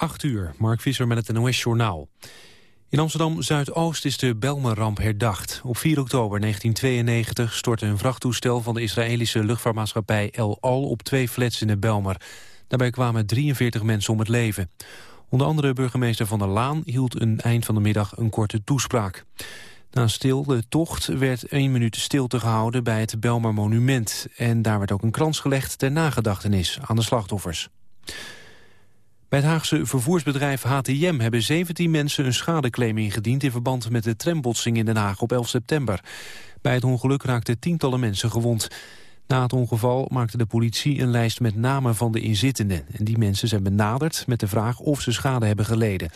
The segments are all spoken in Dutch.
8 uur, Mark Visser met het NOS-journaal. In Amsterdam-Zuidoost is de Belmer-ramp herdacht. Op 4 oktober 1992 stortte een vrachttoestel van de Israëlische luchtvaartmaatschappij El Al op twee flats in de Belmer. Daarbij kwamen 43 mensen om het leven. Onder andere burgemeester Van der Laan hield een eind van de middag een korte toespraak. Na een stilde tocht werd één minuut stilte gehouden bij het Belmer Monument. En daar werd ook een krans gelegd ter nagedachtenis aan de slachtoffers. Bij het Haagse vervoersbedrijf HTM hebben 17 mensen een schadeclaim ingediend... in verband met de trambotsing in Den Haag op 11 september. Bij het ongeluk raakten tientallen mensen gewond. Na het ongeval maakte de politie een lijst met namen van de inzittenden. En die mensen zijn benaderd met de vraag of ze schade hebben geleden.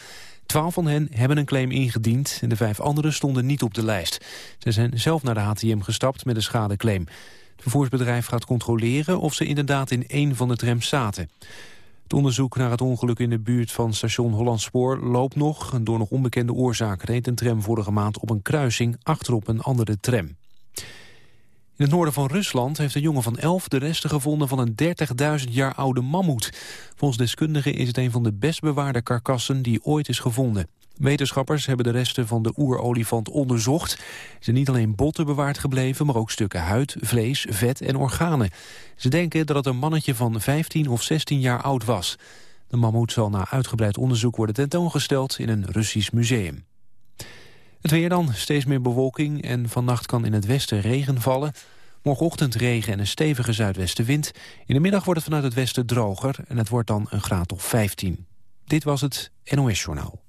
Twaalf van hen hebben een claim ingediend en de vijf anderen stonden niet op de lijst. Ze zijn zelf naar de HTM gestapt met een schadeclaim. Het vervoersbedrijf gaat controleren of ze inderdaad in één van de trams zaten. Het onderzoek naar het ongeluk in de buurt van station Hollandspoor loopt nog. Door nog onbekende oorzaak reed een tram vorige maand op een kruising achterop een andere tram. In het noorden van Rusland heeft een jongen van 11 de resten gevonden van een 30.000 jaar oude mammoet. Volgens deskundigen is het een van de best bewaarde karkassen die ooit is gevonden. Wetenschappers hebben de resten van de oerolifant onderzocht. Er zijn niet alleen botten bewaard gebleven, maar ook stukken huid, vlees, vet en organen. Ze denken dat het een mannetje van 15 of 16 jaar oud was. De mammoet zal na uitgebreid onderzoek worden tentoongesteld in een Russisch museum. Het weer dan, steeds meer bewolking en vannacht kan in het westen regen vallen. Morgenochtend regen en een stevige zuidwestenwind. In de middag wordt het vanuit het westen droger en het wordt dan een graad of 15. Dit was het NOS Journaal.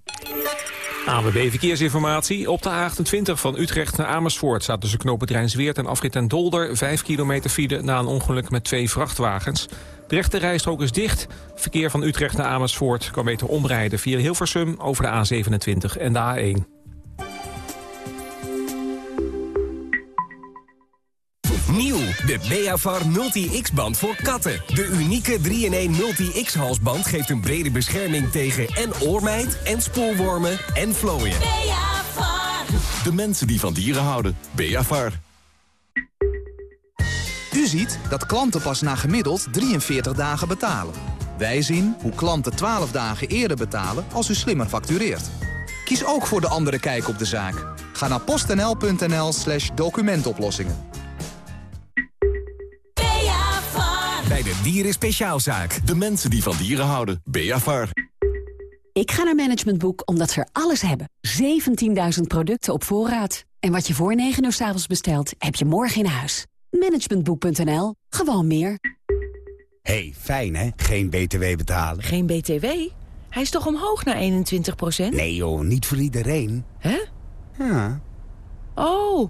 ABB Verkeersinformatie. Op de A28 van Utrecht naar Amersfoort staat tussen knooppunt Rijnsweert en afrit en Dolder 5 kilometer file na een ongeluk met twee vrachtwagens. De rechte rijstrook is dicht. Verkeer van Utrecht naar Amersfoort kan beter omrijden via Hilversum over de A27 en de A1. De Beavar Multi-X-band voor katten. De unieke 3-in-1 Multi-X-halsband geeft een brede bescherming tegen en oormijt... en spoorwormen en vlooien. Beavar. De mensen die van dieren houden. Beavar. U ziet dat klanten pas na gemiddeld 43 dagen betalen. Wij zien hoe klanten 12 dagen eerder betalen als u slimmer factureert. Kies ook voor de andere kijk op de zaak. Ga naar postnl.nl slash documentoplossingen. Dieren Speciaalzaak. De mensen die van dieren houden. Beavar. Ik ga naar Management Boek omdat ze er alles hebben. 17.000 producten op voorraad. En wat je voor 9 uur s avonds bestelt, heb je morgen in huis. Managementboek.nl. Gewoon meer. hey, fijn hè? Geen BTW betalen. Geen BTW? Hij is toch omhoog naar 21% Nee joh, niet voor iedereen. Hè? Ja. Oh...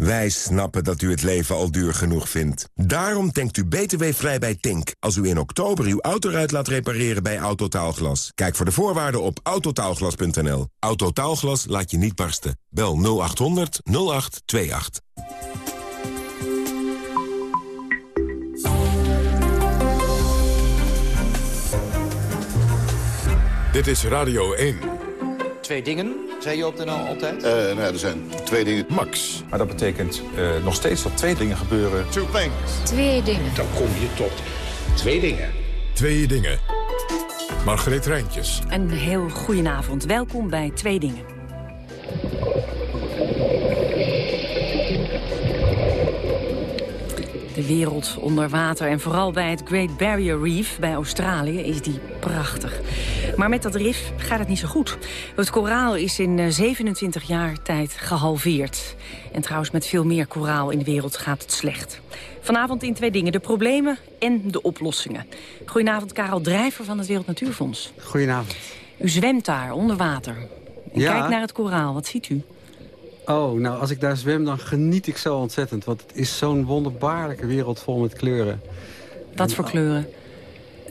Wij snappen dat u het leven al duur genoeg vindt. Daarom denkt u btw-vrij bij Tink. Als u in oktober uw autoruit laat repareren bij Autotaalglas. Kijk voor de voorwaarden op autotaalglas.nl. Autotaalglas laat je niet barsten. Bel 0800 0828. Dit is Radio 1. Twee dingen, zei je op de NL altijd? Uh, nou, er zijn twee dingen. Max. Maar dat betekent uh, nog steeds dat twee dingen gebeuren. Two things. Twee dingen. Dan kom je tot twee dingen. Twee dingen. Margreet Rijntjes. Een heel goedenavond. Welkom bij Twee Dingen. De wereld onder water en vooral bij het Great Barrier Reef bij Australië is die prachtig. Maar met dat rif gaat het niet zo goed. Het koraal is in 27 eh, jaar tijd gehalveerd. En trouwens met veel meer koraal in de wereld gaat het slecht. Vanavond in twee dingen, de problemen en de oplossingen. Goedenavond Karel Drijver van het Wereld Natuurfonds. Goedenavond. U zwemt daar onder water. En ja. kijkt naar het koraal, wat ziet u? Oh, nou, als ik daar zwem, dan geniet ik zo ontzettend. Want het is zo'n wonderbaarlijke wereld vol met kleuren. Wat voor kleuren?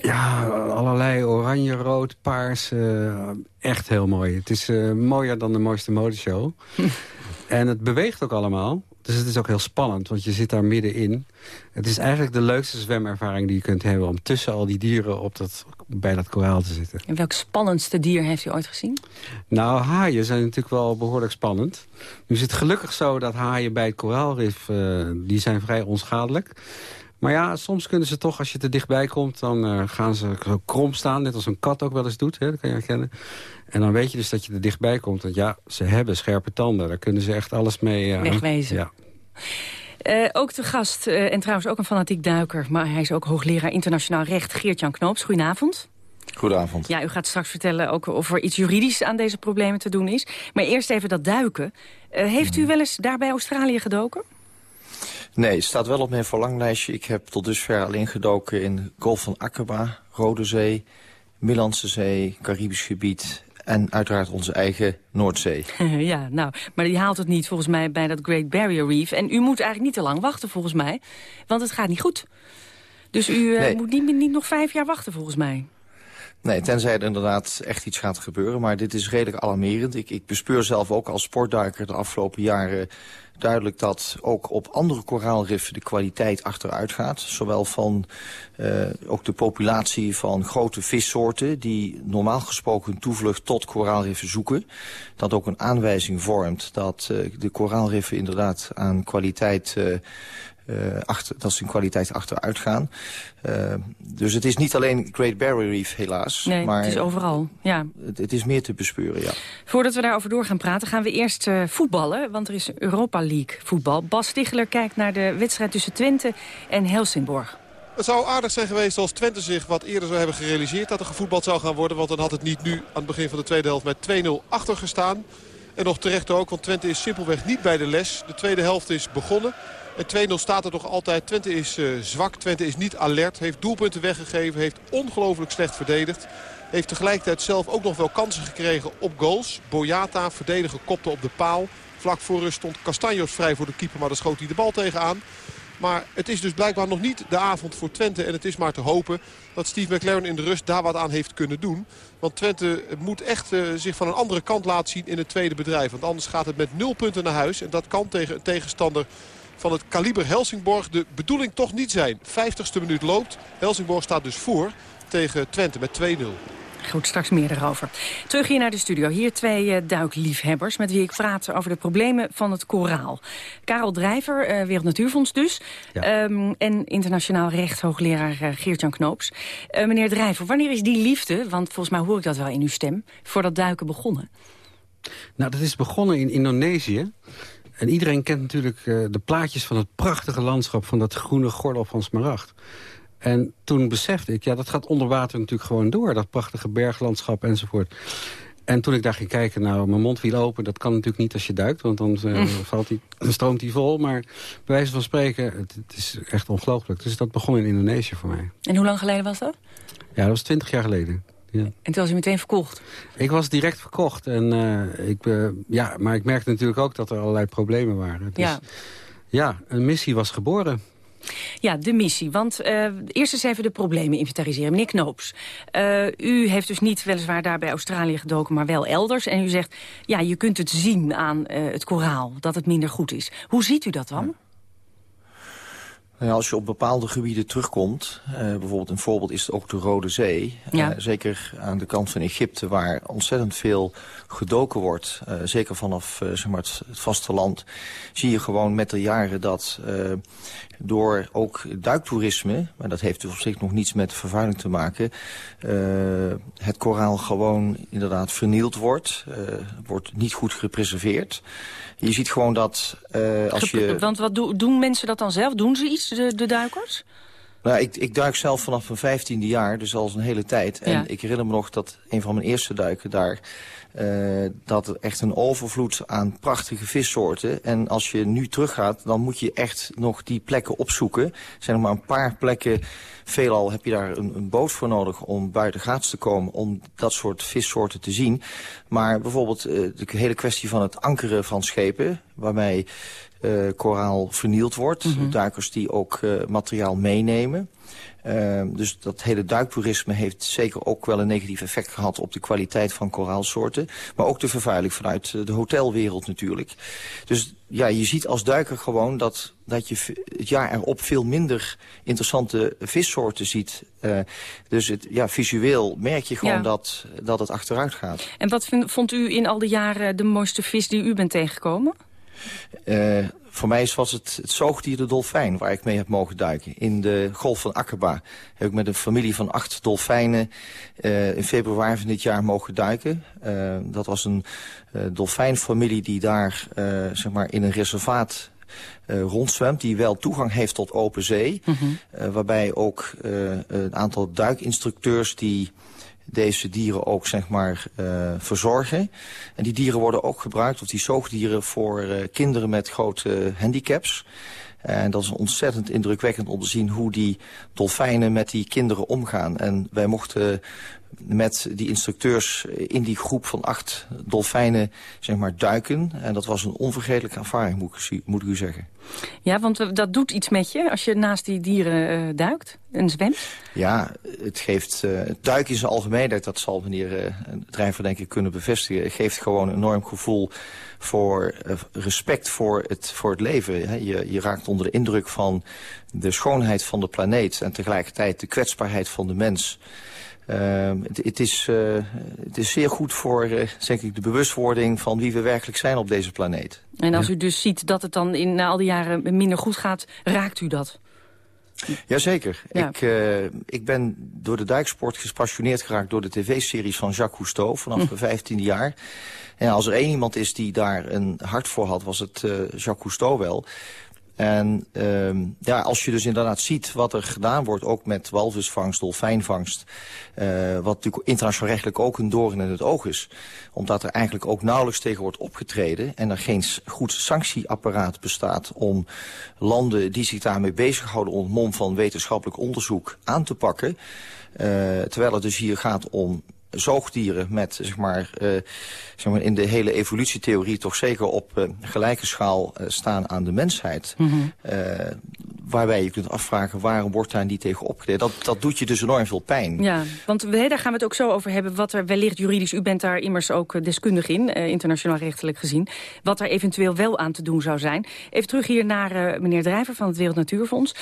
Ja, allerlei oranje, rood, paars. Uh, echt heel mooi. Het is uh, mooier dan de mooiste modeshow. en het beweegt ook allemaal. Dus het is ook heel spannend, want je zit daar middenin. Het is eigenlijk de leukste zwemervaring die je kunt hebben... om tussen al die dieren op dat, bij dat koraal te zitten. En welk spannendste dier heeft u ooit gezien? Nou, haaien zijn natuurlijk wel behoorlijk spannend. Nu is het gelukkig zo dat haaien bij het koraalrif... Uh, die zijn vrij onschadelijk Maar ja, soms kunnen ze toch, als je te dichtbij komt... dan uh, gaan ze zo krom staan, net als een kat ook wel eens doet. Hè, dat kan je herkennen. En dan weet je dus dat je er dichtbij komt. Want ja, ze hebben scherpe tanden. Daar kunnen ze echt alles mee... Uh, Wegwezen. Ja. Uh, ook de gast, uh, en trouwens ook een fanatiek duiker... maar hij is ook hoogleraar internationaal recht, Geert-Jan Knoops. Goedenavond. Goedenavond. Ja, u gaat straks vertellen ook of er iets juridisch aan deze problemen te doen is. Maar eerst even dat duiken. Uh, heeft u wel eens daar bij Australië gedoken? Nee, het staat wel op mijn verlanglijstje. Ik heb tot dusver alleen gedoken in Golf van Aqaba, Rode Zee, Middellandse Zee, Caribisch gebied en uiteraard onze eigen Noordzee. ja, nou, maar die haalt het niet volgens mij bij dat Great Barrier Reef. En u moet eigenlijk niet te lang wachten volgens mij, want het gaat niet goed. Dus u uh, nee. moet niet, niet nog vijf jaar wachten volgens mij. Nee, tenzij er inderdaad echt iets gaat gebeuren. Maar dit is redelijk alarmerend. Ik, ik bespeur zelf ook als sportduiker de afgelopen jaren duidelijk dat ook op andere koraalriffen de kwaliteit achteruit gaat. Zowel van uh, ook de populatie van grote vissoorten die normaal gesproken toevlucht tot koraalriffen zoeken. Dat ook een aanwijzing vormt dat uh, de koraalriffen inderdaad aan kwaliteit uh, achter, dat ze in kwaliteit achteruit gaan. Uh, dus het is niet alleen Great Barrier Reef, helaas. Nee, maar het is overal. Ja. Het, het, is meer te bespeuren, ja. Voordat we daarover door gaan praten, gaan we eerst uh, voetballen. Want er is Europa League voetbal. Bas Stichler kijkt naar de wedstrijd tussen Twente en Helsingborg. Het zou aardig zijn geweest als Twente zich wat eerder zou hebben gerealiseerd... dat er gevoetbald zou gaan worden. Want dan had het niet nu aan het begin van de tweede helft met 2-0 achter gestaan. En nog terecht ook, want Twente is simpelweg niet bij de les. De tweede helft is begonnen. En 2-0 staat er toch altijd. Twente is uh, zwak. Twente is niet alert. Heeft doelpunten weggegeven. Heeft ongelooflijk slecht verdedigd. Heeft tegelijkertijd zelf ook nog wel kansen gekregen op goals. Boyata, verdediger, kopte op de paal. Vlak voor rust stond Castanjos vrij voor de keeper. Maar daar schoot hij de bal tegenaan. Maar het is dus blijkbaar nog niet de avond voor Twente. En het is maar te hopen dat Steve McLaren in de rust daar wat aan heeft kunnen doen. Want Twente moet echt uh, zich van een andere kant laten zien in het tweede bedrijf. Want anders gaat het met nul punten naar huis. En dat kan tegen een tegenstander van het kaliber Helsingborg de bedoeling toch niet zijn. 50ste minuut loopt. Helsingborg staat dus voor tegen Twente met 2-0. Goed, straks meer erover. Terug hier naar de studio. Hier twee uh, duikliefhebbers met wie ik praat over de problemen van het koraal. Karel Drijver, uh, Wereld Natuurfonds dus. Ja. Um, en internationaal recht hoogleraar uh, Geert-Jan Knoops. meneer Drijver, wanneer is die liefde, want volgens mij hoor ik dat wel in uw stem, voor dat duiken begonnen? Nou, dat is begonnen in Indonesië. En iedereen kent natuurlijk uh, de plaatjes van het prachtige landschap... van dat groene gordel van Smaragd. En toen besefte ik, ja, dat gaat onder water natuurlijk gewoon door. Dat prachtige berglandschap enzovoort. En toen ik daar ging kijken, nou, mijn mond viel open. Dat kan natuurlijk niet als je duikt, want dan, uh, valt die, dan stroomt hij vol. Maar bij wijze van spreken, het, het is echt ongelooflijk. Dus dat begon in Indonesië voor mij. En hoe lang geleden was dat? Ja, dat was twintig jaar geleden. Ja. En toen was u meteen verkocht? Ik was direct verkocht. En, uh, ik, uh, ja, maar ik merkte natuurlijk ook dat er allerlei problemen waren. Dus, ja. ja, een missie was geboren. Ja, de missie. Want uh, eerst eens even de problemen inventariseren. Meneer Knoops, uh, u heeft dus niet weliswaar daar bij Australië gedoken, maar wel elders. En u zegt, ja, je kunt het zien aan uh, het koraal, dat het minder goed is. Hoe ziet u dat dan? Ja. Nou ja, als je op bepaalde gebieden terugkomt, uh, bijvoorbeeld een voorbeeld is ook de Rode Zee. Ja. Uh, zeker aan de kant van Egypte, waar ontzettend veel gedoken wordt. Uh, zeker vanaf zeg maar het, het vasteland zie je gewoon met de jaren dat door ook duiktoerisme, maar dat heeft dus op zich nog niets met vervuiling te maken, het koraal gewoon inderdaad vernield wordt. wordt niet goed gepreserveerd. Je ziet gewoon dat uh, als je... Want wat do doen mensen dat dan zelf? Doen ze iets, de, de duikers? Nou, ik, ik duik zelf vanaf mijn vijftiende jaar, dus al een hele tijd. En ja. ik herinner me nog dat een van mijn eerste duiken daar... Uh, dat er echt een overvloed aan prachtige vissoorten. En als je nu teruggaat, dan moet je echt nog die plekken opzoeken. Er zijn nog maar een paar plekken. Veelal heb je daar een, een boot voor nodig om buiten gaats te komen... om dat soort vissoorten te zien. Maar bijvoorbeeld uh, de hele kwestie van het ankeren van schepen... uh, koraal vernield wordt. Mm -hmm. Duikers die ook uh, materiaal meenemen. Uh, dus dat hele duiktoerisme heeft zeker ook wel een negatief effect gehad op de kwaliteit van koraalsoorten. Maar ook de vervuiling vanuit de hotelwereld natuurlijk. Dus ja, je ziet als duiker gewoon dat, dat je het jaar erop veel minder interessante vissoorten ziet. Uh, dus het, ja, visueel merk je gewoon ja. dat, dat het achteruit gaat. En wat vind, vond u in al die jaren de mooiste vis die u bent tegengekomen? Uh, voor mij was het het zoogdier de dolfijn waar ik mee heb mogen duiken. In de golf van Akaba heb ik met een familie van acht dolfijnen uh, in februari van dit jaar mogen duiken. Uh, dat was een dolfijnfamilie die daar zeg maar in een reservaat uh, rondzwemt... die wel toegang heeft tot open zee. Mm -hmm. uh, waarbij ook uh, een aantal duikinstructeurs... die deze dieren ook zeg maar uh, verzorgen. En die dieren worden ook gebruikt, of die zoogdieren, voor uh, kinderen met grote handicaps. En dat is ontzettend indrukwekkend om te zien hoe die dolfijnen met die kinderen omgaan. En wij mochten met die instructeurs in die groep van acht dolfijnen zeg maar, duiken. En dat was een onvergetelijke ervaring, moet ik, moet ik u zeggen. Ja, want dat doet iets met je als je naast die dieren uh, duikt en zwemt? Ja, het geeft... Uh, het duiken in zijn algemeenheid, dat zal meneer uh, Drijver denk ik kunnen bevestigen... Het geeft gewoon een enorm gevoel voor uh, respect voor het, voor het leven. Je, je raakt onder de indruk van de schoonheid van de planeet... en tegelijkertijd de kwetsbaarheid van de mens... Uh, het, het, is, uh, het is zeer goed voor uh, zeg ik, de bewustwording van wie we werkelijk zijn op deze planeet. En als ja. u dus ziet dat het dan in, na al die jaren minder goed gaat, raakt u dat? Jazeker. Ja. Ik, uh, ik ben door de duiksport gespassioneerd geraakt door de tv-series van Jacques Cousteau vanaf mijn hm. 15e jaar. En als er één iemand is die daar een hart voor had, was het uh, Jacques Cousteau wel. En um, ja, als je dus inderdaad ziet wat er gedaan wordt, ook met walvisvangst, dolfijnvangst, uh, wat natuurlijk internationaal rechtelijk ook een doorn in het oog is. Omdat er eigenlijk ook nauwelijks tegen wordt opgetreden en er geen goed sanctieapparaat bestaat om landen die zich daarmee bezighouden onder mom van wetenschappelijk onderzoek aan te pakken. Uh, terwijl het dus hier gaat om zoogdieren met, zeg maar, uh, zeg maar, in de hele evolutietheorie toch zeker op uh, gelijke schaal uh, staan aan de mensheid. Mm -hmm. waarbij je kunt afvragen waarom wordt daar niet tegen opgetreden. Dat, dat doet je dus enorm veel pijn. Ja, want we, daar gaan we het ook zo over hebben. Wat er wellicht juridisch, u bent daar immers ook deskundig in, internationaal rechtelijk gezien. Wat er eventueel wel aan te doen zou zijn. Even terug hier naar meneer Drijver van het Wereld Natuurfonds.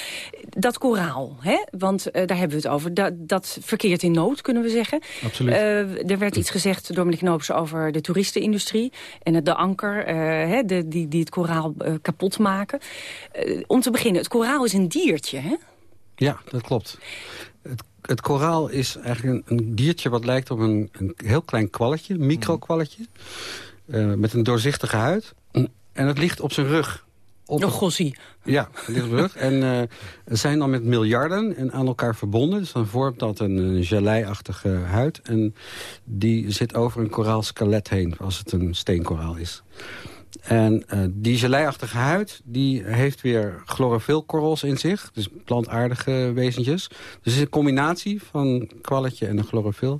Dat koraal, hè? want daar hebben we het over. Dat, dat verkeert in nood, kunnen we zeggen. Absoluut. Uh, er werd iets gezegd door meneer Knoops over de toeristenindustrie... en het, de anker, hè, de, die, die het koraal uh, kapot maken. om te beginnen, het koraal is een diertje, hè? Ja, dat klopt. Het, het koraal is eigenlijk een, een, diertje wat lijkt op een, een heel klein kwalletje, een microkwalletje... met een doorzichtige huid. En het ligt op zijn rug. Op Nog gossie. Ja, rug. En uh, zijn dan met miljarden en aan elkaar verbonden. Dus dan vormt dat een, een gelei-achtige huid. En die zit over een koraalskelet heen, als het een steenkoraal is. En uh, die gelei-achtige huid die heeft weer chlorofylkorrels in zich. Dus plantaardige wezentjes. Dus het is een combinatie van kwalletje en een chlorofyl.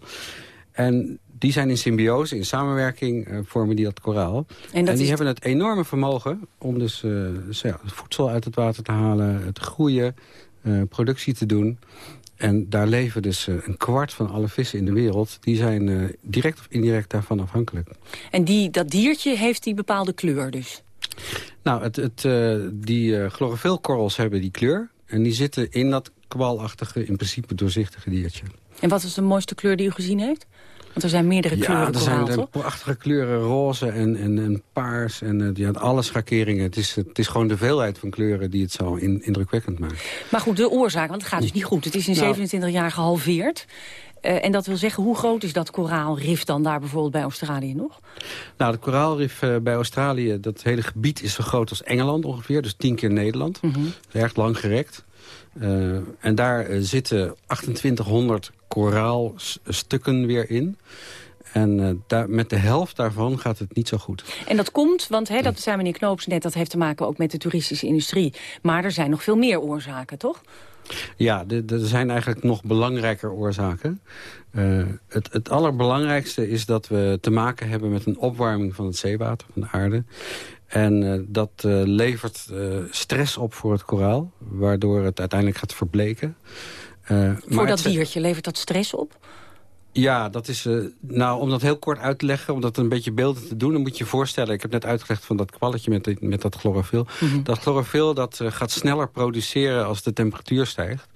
En die zijn in symbiose, in samenwerking uh, vormen die dat koraal. En, dat en die is... hebben het enorme vermogen om dus, uh, ja, voedsel uit het water te halen, het groeien, uh, productie te doen. En daar leven dus een kwart van alle vissen in de wereld. Die zijn direct of indirect daarvan afhankelijk. En die, dat diertje heeft die bepaalde kleur dus? Nou, het, het, die chlorofylkorrels hebben die kleur. En die zitten in dat kwalachtige, in principe doorzichtige diertje. En wat is de mooiste kleur die u gezien heeft? Want er zijn meerdere kleuren Ja, er koraal, zijn prachtige kleuren, roze en, en, en paars en ja, alle schakeringen. Het is, het is gewoon de veelheid van kleuren die het zo in, indrukwekkend maakt. Maar goed, de oorzaak, want het gaat dus niet goed. Het is in nou, 27 jaar gehalveerd. Uh, en dat wil zeggen, hoe groot is dat koraalrif dan daar bijvoorbeeld bij Australië nog? Nou, het koraalrif uh, bij Australië, dat hele gebied is zo groot als Engeland ongeveer. Dus tien keer Nederland. Mm -hmm. Erg lang gerekt. Uh, en daar zitten 2800 koraalstukken weer in. En uh, daar, met de helft daarvan gaat het niet zo goed. En dat komt, want dat zei meneer Knoops net... dat heeft te maken ook met de toeristische industrie. Maar er zijn nog veel meer oorzaken, toch? Ja, er zijn eigenlijk nog belangrijker oorzaken. Uh, het, het allerbelangrijkste is dat we te maken hebben met een opwarming van het zeewater, van de aarde. En uh, dat levert stress op voor het koraal, waardoor het uiteindelijk gaat verbleken. Voor dat diertje levert dat stress op? Ja, dat is, uh, nou, om dat heel kort uit te leggen, om dat een beetje beelden te doen, dan moet je je voorstellen, ik heb net uitgelegd van dat kwalletje met, met dat chlorofyl. Mm -hmm. Dat chlorofyl dat, uh, gaat sneller produceren als de temperatuur stijgt.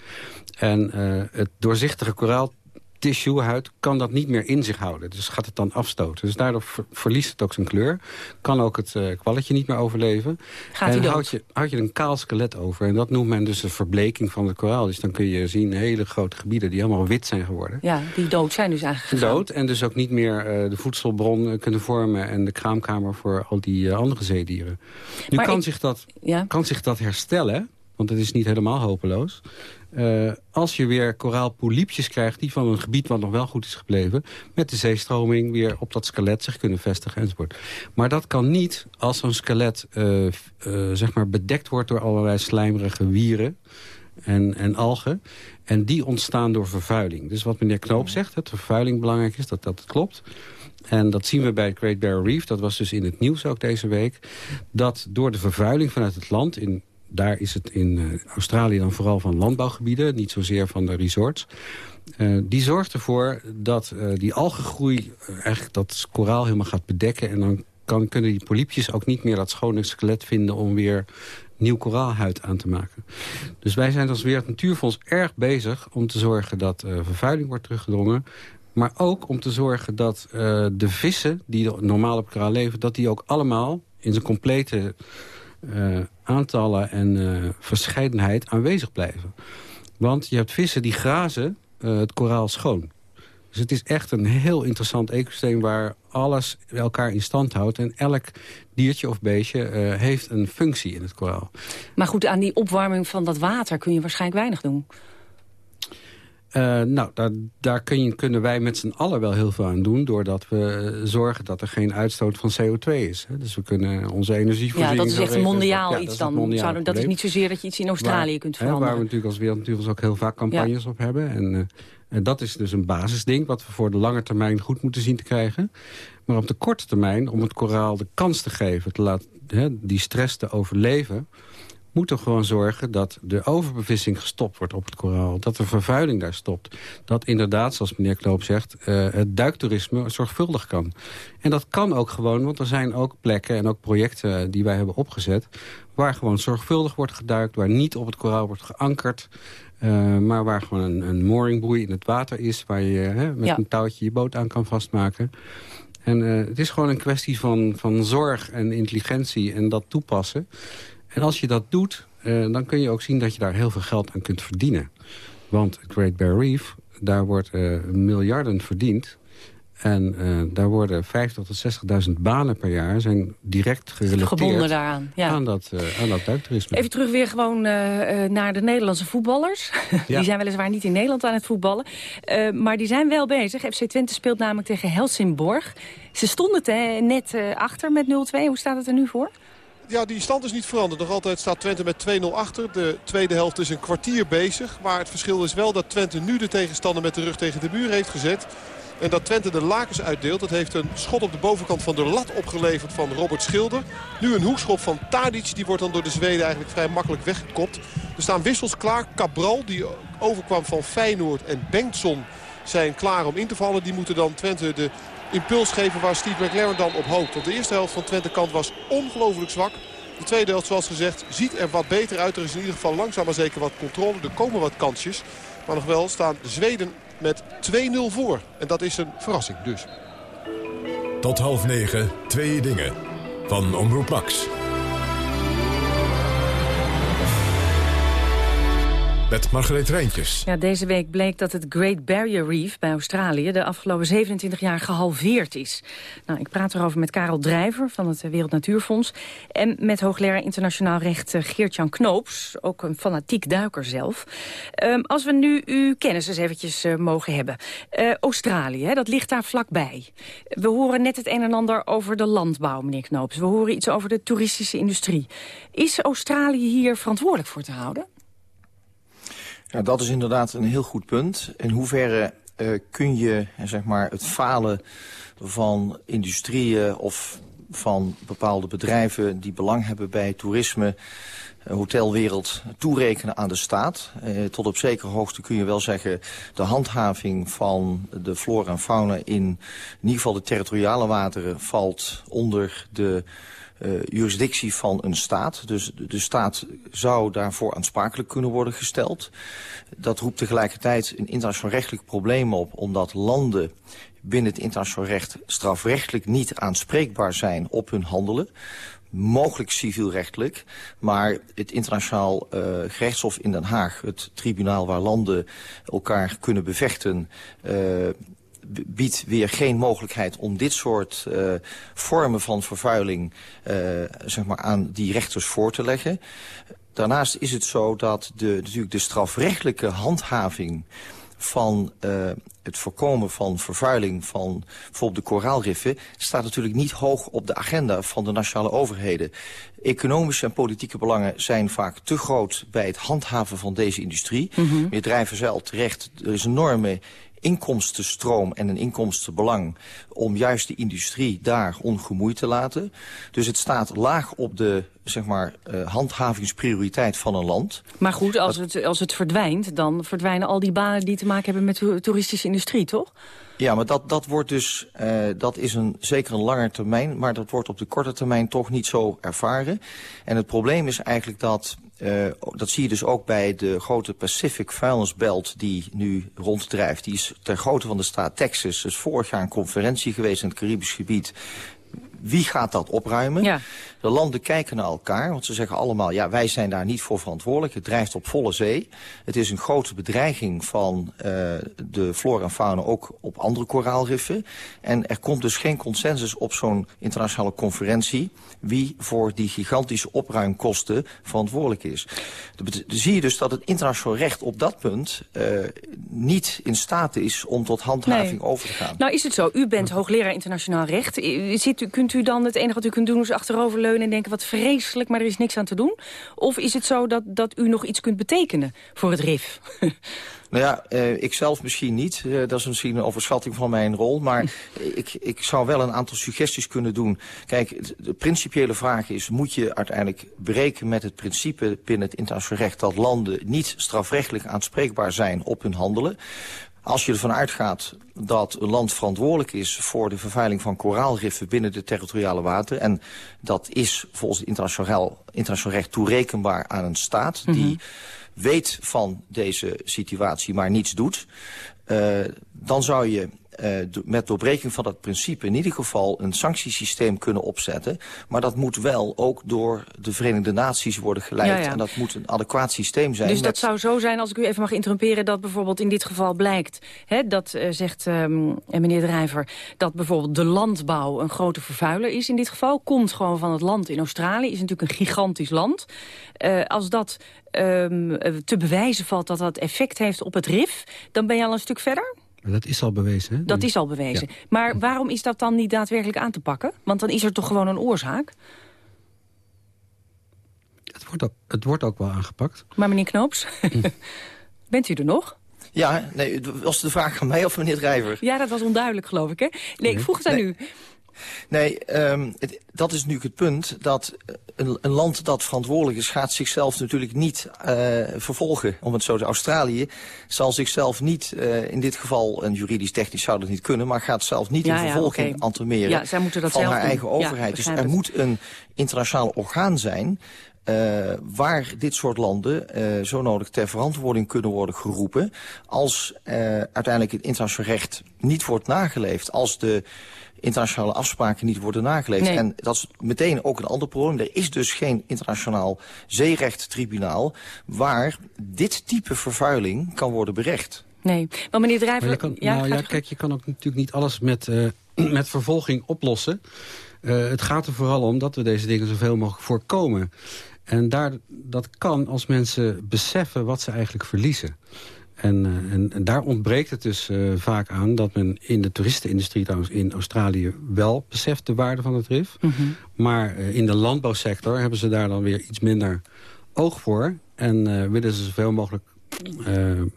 En uh, het doorzichtige koraal tissuehuid kan dat niet meer in zich houden. Dus gaat het dan afstoten. Dus daardoor verliest het ook zijn kleur. Kan ook het uh, kwalletje niet meer overleven. Gaat en houd je, houd je een kaal skelet over. En dat noemt men dus de verbleking van het koraal. Dus dan kun je zien hele grote gebieden die allemaal wit zijn geworden. Ja, die dood zijn dus eigenlijk Dood en dus ook niet meer uh, de voedselbron kunnen vormen... en de kraamkamer voor al die uh, andere zeedieren. Nu kan, zich dat, ja? kan zich dat herstellen want het is niet helemaal hopeloos. Uh, als je weer koraalpolypjes krijgt die van een gebied wat nog wel goed is gebleven... met de zeestroming weer op dat skelet zich kunnen vestigen enzovoort. Maar dat kan niet als zo'n skelet uh, uh, zeg maar bedekt wordt door allerlei slijmerige wieren en, en algen. En die ontstaan door vervuiling. Dus wat meneer Knoop zegt, dat vervuiling belangrijk is, dat dat klopt... En dat zien we bij het Great Barrier Reef. Dat was dus in het nieuws ook deze week. Dat door de vervuiling vanuit het land... in daar is het in uh, Australië dan vooral van landbouwgebieden, niet zozeer van de resorts. Uh, die zorgt ervoor dat uh, die algengroei eigenlijk dat koraal helemaal gaat bedekken. En dan kan, kunnen die polypjes ook niet meer dat schone skelet vinden om weer nieuw koraalhuid aan te maken. Dus wij zijn als Wereld Natuurfonds erg bezig om te zorgen dat vervuiling wordt teruggedrongen. Maar ook om te zorgen dat de vissen die normaal op koraal leven... dat die ook allemaal in zijn complete uh, aantallen en uh, verscheidenheid aanwezig blijven. Want je hebt vissen die grazen uh, het koraal schoon. Dus het is echt een heel interessant ecosysteem waar alles elkaar in stand houdt. En elk diertje of beestje heeft een functie in het koraal. Maar goed, aan die opwarming van dat water kun je waarschijnlijk weinig doen. Uh, nou, daar, daar kun je, kunnen wij met z'n allen wel heel veel aan doen... doordat we zorgen dat er geen uitstoot van CO2 is. Hè. Dus we kunnen onze energievoorziening... Ja, dat is echt mondiaal iets dan. Mondiaal Zou, dat is niet zozeer dat je iets in Australië kunt veranderen. Hè, waar we natuurlijk als wereld natuurlijk ook heel vaak campagnes ja. op hebben. En, uh, en dat is dus een basisding wat we voor de lange termijn goed moeten zien te krijgen. Maar op de korte termijn, om het koraal de kans te geven... Te laten, hè, die stress te overleven moeten gewoon zorgen dat de overbevissing gestopt wordt op het koraal. Dat de vervuiling daar stopt. Dat inderdaad, zoals meneer Knoop zegt, uh, het duiktoerisme zorgvuldig kan. En dat kan ook gewoon, want er zijn ook plekken en ook projecten die wij hebben opgezet... waar gewoon zorgvuldig wordt geduikt, waar niet op het koraal wordt geankerd... Uh, maar waar gewoon een, een mooringboei in het water is... waar je hè, met ja. een touwtje je boot aan kan vastmaken. En uh, het is gewoon een kwestie van, van zorg en intelligentie en dat toepassen. En als je dat doet, uh, dan kun je ook zien dat je daar heel veel geld aan kunt verdienen. Want Great Barrier Reef, daar wordt uh, miljarden verdiend. En uh, daar worden 50.000 tot 60.000 banen per jaar zijn direct gerelateerd Gebonden daaraan, ja. aan, dat, aan dat duiktoerisme. Even terug weer gewoon naar de Nederlandse voetballers. Ja. die zijn weliswaar niet in Nederland aan het voetballen. maar die zijn wel bezig. FC Twente speelt namelijk tegen Helsingborg. Ze stonden net achter met 0-2. Hoe staat het er nu voor? Ja, die stand is niet veranderd. Nog altijd staat Twente met 2-0 achter. De tweede helft is een kwartier bezig. Maar het verschil is wel dat Twente nu de tegenstander met de rug tegen de muur heeft gezet. En dat Twente de lakens uitdeelt. Dat heeft een schot op de bovenkant van de lat opgeleverd van Robert Schilder. Nu een hoekschop van Tadic. Die wordt dan door de Zweden eigenlijk vrij makkelijk weggekopt. Er staan wissels klaar. Cabral die overkwam van Feyenoord en Bengtson zijn klaar om in te vallen. Die moeten dan Twente de impuls geven waar Steve McLaren dan op hoopt. Want de eerste helft van Twente kant was ongelooflijk zwak. De tweede helft, zoals gezegd, ziet er wat beter uit. Er is in ieder geval langzaam maar zeker wat controle. Er komen wat kansjes. Maar nog wel staan de Zweden met 2-0 voor. En dat is een verrassing dus. Tot half negen, twee dingen. Van Omroep Max. Met Margreet Rijntjes. Ja, deze week bleek dat het Great Barrier Reef bij Australië... de afgelopen 27 jaar gehalveerd is. Nou, ik praat erover met Karel Drijver van het Wereld Natuurfonds... en met hoogleraar internationaal recht eh, Geert-Jan Knoops... ook een fanatiek duiker zelf. Um, als we nu uw kennis eens eventjes uh, mogen hebben. Uh, Australië, dat ligt daar vlakbij. We horen net het een en ander over de landbouw, meneer Knoops. We horen iets over de toeristische industrie. Is Australië hier verantwoordelijk voor te houden? Ja, dat is inderdaad een heel goed punt. In hoeverre uh, kun je zeg maar, het falen van industrieën of van bepaalde bedrijven die belang hebben bij toerisme, uh, hotelwereld, toerekenen aan de staat. Tot op zekere hoogte kun je wel zeggen de handhaving van de flora en fauna in, in ieder geval de territoriale wateren valt onder de jurisdictie van een staat. Dus de, de staat zou daarvoor aansprakelijk kunnen worden gesteld. Dat roept tegelijkertijd een internationaal rechtelijk probleem op... omdat landen binnen het internationaal recht strafrechtelijk niet aanspreekbaar zijn op hun handelen mogelijk civielrechtelijk. Maar het internationaal uh, gerechtshof in Den Haag, het tribunaal waar landen elkaar kunnen bevechten... Uh, biedt weer geen mogelijkheid om dit soort uh, vormen van vervuiling zeg maar aan die rechters voor te leggen. Daarnaast is het zo dat de, natuurlijk de strafrechtelijke handhaving van uh, het voorkomen van vervuiling van bijvoorbeeld de koraalriffen... staat natuurlijk niet hoog op de agenda van de nationale overheden. Economische en politieke belangen zijn vaak te groot bij het handhaven van deze industrie. Mm -hmm. Bedrijven zelf terecht, er is een enorme inkomstenstroom en een inkomstenbelang om juist de industrie daar ongemoeid te laten. Dus het staat laag op de zeg maar, uh, handhavingsprioriteit van een land. Maar goed, als, het, als het verdwijnt, dan verdwijnen al die banen die te maken hebben met de toeristische industrie, toch? Ja, maar dat, dat wordt dus, uh, dat is een, zeker een lange termijn, maar dat wordt op de korte termijn toch niet zo ervaren. En het probleem is eigenlijk dat Uh, dat zie je dus ook bij de grote Pacific vuilnisbelt die nu ronddrijft. Die is ter grootte van de staat Texas. Dus vorig jaar een conferentie geweest in het Caribisch gebied. Wie gaat dat opruimen? Ja. De landen kijken naar elkaar, want ze zeggen allemaal... ja, wij zijn daar niet voor verantwoordelijk. Het drijft op volle zee. Het is een grote bedreiging van uh, de flora en fauna... ook op andere koraalriffen. En er komt dus geen consensus op zo'n internationale conferentie... wie voor die gigantische opruimkosten verantwoordelijk is. Dan zie je dus dat het internationaal recht op dat punt... Uh, niet in staat is om tot handhaving nee. over te gaan. Nou is het zo, u bent hoogleraar internationaal recht. Zit, kunt u dan, het enige wat u kunt doen is achteroverleunen en denken wat vreselijk, maar er is niks aan te doen? Of is het zo dat, dat u nog iets kunt betekenen voor het RIF? Nou ja, uh, ik zelf misschien niet. Uh, dat is misschien een overschatting van mijn rol. Maar ik, ik zou wel een aantal suggesties kunnen doen. Kijk, de principiële vraag is... moet je uiteindelijk breken met het principe binnen het internationaal recht... dat landen niet strafrechtelijk aanspreekbaar zijn op hun handelen? Als je ervan uitgaat dat een land verantwoordelijk is voor de vervuiling van koraalriffen binnen de territoriale wateren. En dat is volgens het internationaal, internationaal recht toerekenbaar aan een staat mm -hmm. die weet van deze situatie, maar niets doet. Uh, dan zou je met doorbreking van dat principe in ieder geval een sanctiesysteem kunnen opzetten. Maar dat moet wel ook door de Verenigde Naties worden geleid. Ja, ja. En dat moet een adequaat systeem zijn. Dus met... dat zou zo zijn, als ik u even mag interromperen... dat bijvoorbeeld in dit geval blijkt, hè, dat uh, zegt um, meneer Drijver... dat bijvoorbeeld de landbouw een grote vervuiler is in dit geval. Komt gewoon van het land in Australië, is natuurlijk een gigantisch land. Uh, als dat um, te bewijzen valt dat dat effect heeft op het RIF... dan ben je al een stuk verder? Maar dat is al bewezen, hè? Dat is al bewezen. Ja. Maar waarom is dat dan niet daadwerkelijk aan te pakken? Want dan is er toch gewoon een oorzaak? Het wordt ook, het wordt ook wel aangepakt. Maar meneer Knoops, bent u er nog? Ja, nee, was de vraag aan mij of meneer Drijver? Ja, dat was onduidelijk, geloof ik, hè? Nee, ik vroeg het aan nee. u. Nee, um, het, dat is nu het punt dat een, een, land dat verantwoordelijk is... gaat zichzelf natuurlijk niet uh, vervolgen, om het zo te Australië zal zichzelf niet, uh, in dit geval, en juridisch technisch zou dat niet kunnen... maar gaat zelf niet ja, in vervolging ja, okay. ja, zij moeten dat van zelf haar doen. eigen overheid. dus er moet een internationaal orgaan zijn... Uh, waar dit soort landen uh, zo nodig ter verantwoording kunnen worden geroepen... als uh, uiteindelijk het internationaal recht niet wordt nageleefd. Als de internationale afspraken niet worden nageleefd. Nee. En dat is meteen ook een ander probleem. Er is dus geen internationaal zeerechttribunaal... waar dit type vervuiling kan worden berecht. Nee, maar meneer Drijver... Maar je kan, ja, nou, ja, kijk, je kan ook natuurlijk niet alles met, uh, met vervolging oplossen. Uh, het gaat er vooral om dat we deze dingen zoveel mogelijk voorkomen. En daar, dat kan als mensen beseffen wat ze eigenlijk verliezen. En, uh, en, en, daar ontbreekt het dus uh, vaak aan dat men in de toeristenindustrie trouwens in Australië wel beseft de waarde van het RIF. Mm -hmm. Maar uh, in de landbouwsector hebben ze daar dan weer iets minder oog voor. En willen ze zoveel mogelijk,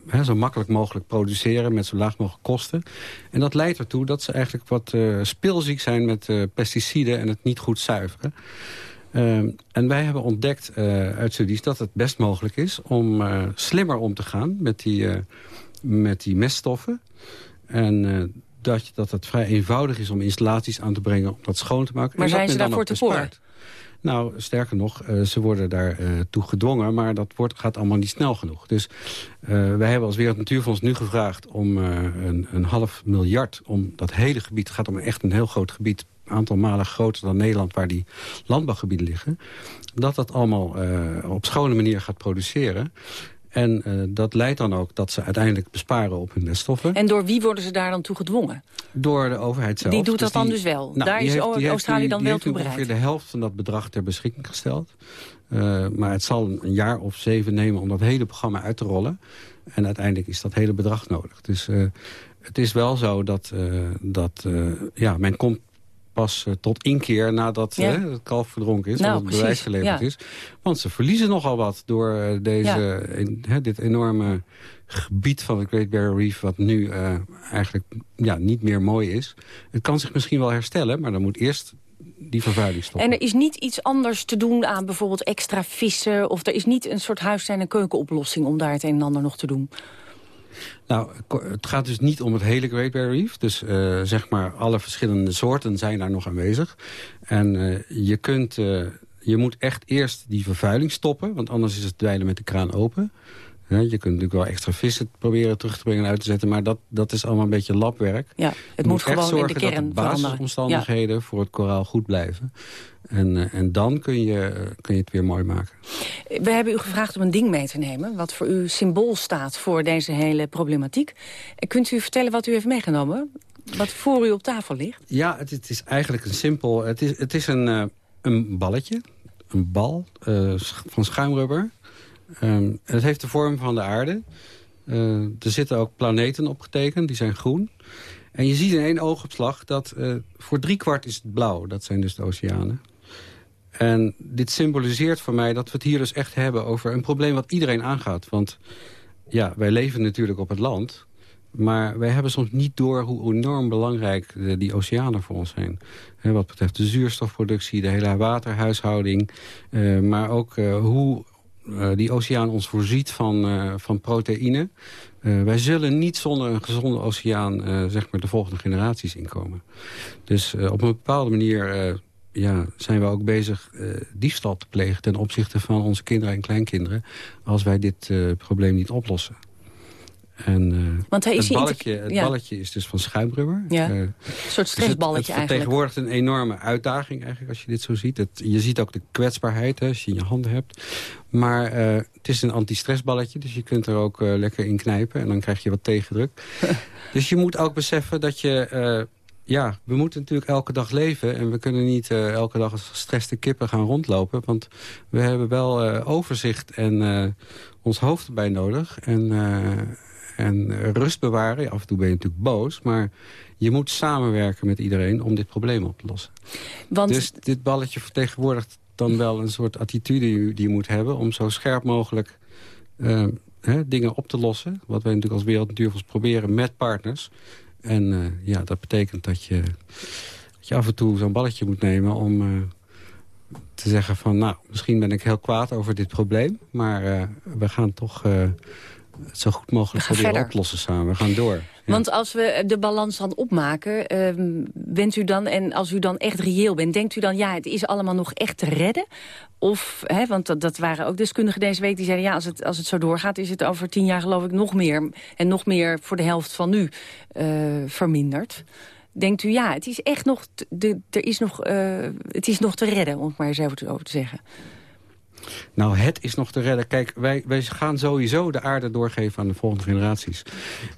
hè, zo makkelijk mogelijk produceren met zo laag mogelijk kosten. En dat leidt ertoe dat ze eigenlijk wat speelziek zijn met pesticiden en het niet goed zuiveren. Uh, en wij hebben ontdekt uh, uit studies dat het best mogelijk is... om uh, slimmer om te gaan met die, met die meststoffen. En dat, dat het vrij eenvoudig is om installaties aan te brengen... om dat schoon te maken. Maar en zijn ze daarvoor te voor? Nou, sterker nog, ze worden daartoe toe gedwongen... maar dat wordt, gaat allemaal niet snel genoeg. Dus wij hebben als Wereld Natuurfonds nu gevraagd om een, een, half miljard... om dat hele gebied, het gaat om echt een heel groot gebied... aantal malen groter dan Nederland waar die landbouwgebieden liggen... dat dat allemaal op schone manier gaat produceren... En uh, dat leidt dan ook dat ze uiteindelijk besparen op hun meststoffen. En door wie worden ze daar dan toe gedwongen? Door de overheid zelf. Die doet dat dus dan dus wel? Nou, daar is heeft, Australië dan wel toe bereid? ongeveer de helft van dat bedrag ter beschikking gesteld. Uh, maar het zal een jaar of zeven nemen om dat hele programma uit te rollen. En uiteindelijk is dat hele bedrag nodig. Dus uh, het is wel zo dat, dat ja, men komt pas uh, tot inkeer nadat ja. het kalf verdronken is. Nou, het bewijs geleverd is. Want ze verliezen nogal wat door uh, deze, in, dit enorme gebied van het Great Barrier Reef... wat nu uh, eigenlijk ja, niet meer mooi is. Het kan zich misschien wel herstellen, maar dan moet eerst die vervuiling stoppen. En er is niet iets anders te doen aan bijvoorbeeld extra vissen... of er is niet een soort huis- en keukenoplossing om daar het een en ander nog te doen? Nou, het gaat dus niet om het hele Great Barrier Reef. Dus uh, zeg maar alle verschillende soorten zijn daar nog aanwezig. En uh, je kunt... Uh, je moet echt eerst die vervuiling stoppen, want anders is het dweilen met de kraan open. Ja, je kunt natuurlijk wel extra vissen proberen terug te brengen en uit te zetten... maar dat, dat is allemaal een beetje labwerk. Ja, het moet, gewoon zorgen in de kern dat de basisomstandigheden voor het koraal goed blijven. En, uh, en dan kun je, kun je het weer mooi maken. We hebben u gevraagd om een ding mee te nemen... wat voor u symbool staat voor deze hele problematiek. Kunt u vertellen wat u heeft meegenomen? Wat voor u op tafel ligt? Ja, het, het is eigenlijk een simpel... Het is, het is een, een balletje, een bal uh, van schuimrubber... Um, het heeft de vorm van de aarde. Uh, er zitten ook planeten opgetekend, die zijn groen. En je ziet in één oogopslag dat uh, voor driekwart is het blauw. Dat zijn dus de oceanen. En dit symboliseert voor mij dat we het hier dus echt hebben over een probleem wat iedereen aangaat. Want ja, wij leven natuurlijk op het land. Maar wij hebben soms niet door hoe enorm belangrijk die oceanen voor ons zijn. Wat betreft de zuurstofproductie, de hele waterhuishouding. Uh, maar ook hoe die oceaan ons voorziet van, uh, van proteïne. Uh, wij zullen niet zonder een gezonde oceaan zeg maar de volgende generaties inkomen. Dus op een bepaalde manier ja, zijn we ook bezig diefstal te plegen... ten opzichte van onze kinderen en kleinkinderen... als wij dit probleem niet oplossen. En, uh, Want hij is het balletje, het ja. balletje is dus van schuimrubber. Ja. Uh, een soort stressballetje dus het, het vertegenwoordigt een enorme uitdaging eigenlijk als je dit zo ziet. Het, je ziet ook de kwetsbaarheid hè, als je in je handen hebt. Maar uh, het is een anti-stressballetje, dus je kunt er ook lekker in knijpen. En dan krijg je wat tegendruk. dus je moet ook beseffen dat je... ja, we moeten natuurlijk elke dag leven. En we kunnen niet elke dag als gestreste kippen gaan rondlopen. Want we hebben wel overzicht en ons hoofd erbij nodig. En en rust bewaren. Af en toe ben je natuurlijk boos, maar je moet samenwerken met iedereen om dit probleem op te lossen. Want... Dus dit balletje vertegenwoordigt dan wel een soort attitude die je moet hebben... om zo scherp mogelijk uh, hè, dingen op te lossen. Wat wij natuurlijk als Wereld Natuurfonds proberen met partners. En uh, ja, dat betekent dat je, dat je af en toe zo'n balletje moet nemen om... Uh, te zeggen van, nou, misschien ben ik heel kwaad over dit probleem... maar we gaan toch het zo goed mogelijk proberen oplossen samen. We gaan door. Want als we de balans dan opmaken, uh, bent u dan, en als u dan echt reëel bent, denkt u dan, ja, het is allemaal nog echt te redden? Of, hè, want dat, dat waren ook deskundigen deze week die zeiden, ja, als het, als het zo doorgaat, is het over tien jaar geloof ik nog meer, en nog meer voor de helft van nu uh, verminderd. Denkt u, ja, het is echt nog, de, er is nog, uh, het is nog te redden, om het maar eens even over te zeggen. Nou, het is nog te redden. Kijk, wij, wij gaan sowieso de aarde doorgeven aan de volgende generaties.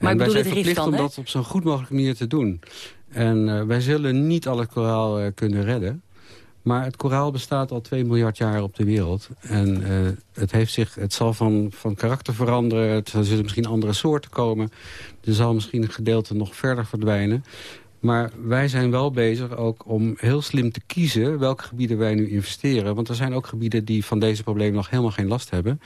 Maar en wij zijn verplicht dan, om dat op zo'n goed mogelijke manier te doen. En uh, wij zullen niet al het koraal uh, kunnen redden. Maar het koraal bestaat al 2 miljard jaar op de wereld. En uh, het, heeft zich, het zal van, van karakter veranderen. Er zullen misschien andere soorten komen. Er zal misschien een gedeelte nog verder verdwijnen. Maar wij zijn wel bezig ook om heel slim te kiezen... welke gebieden wij nu investeren. Want er zijn ook gebieden die van deze problemen nog helemaal geen last hebben.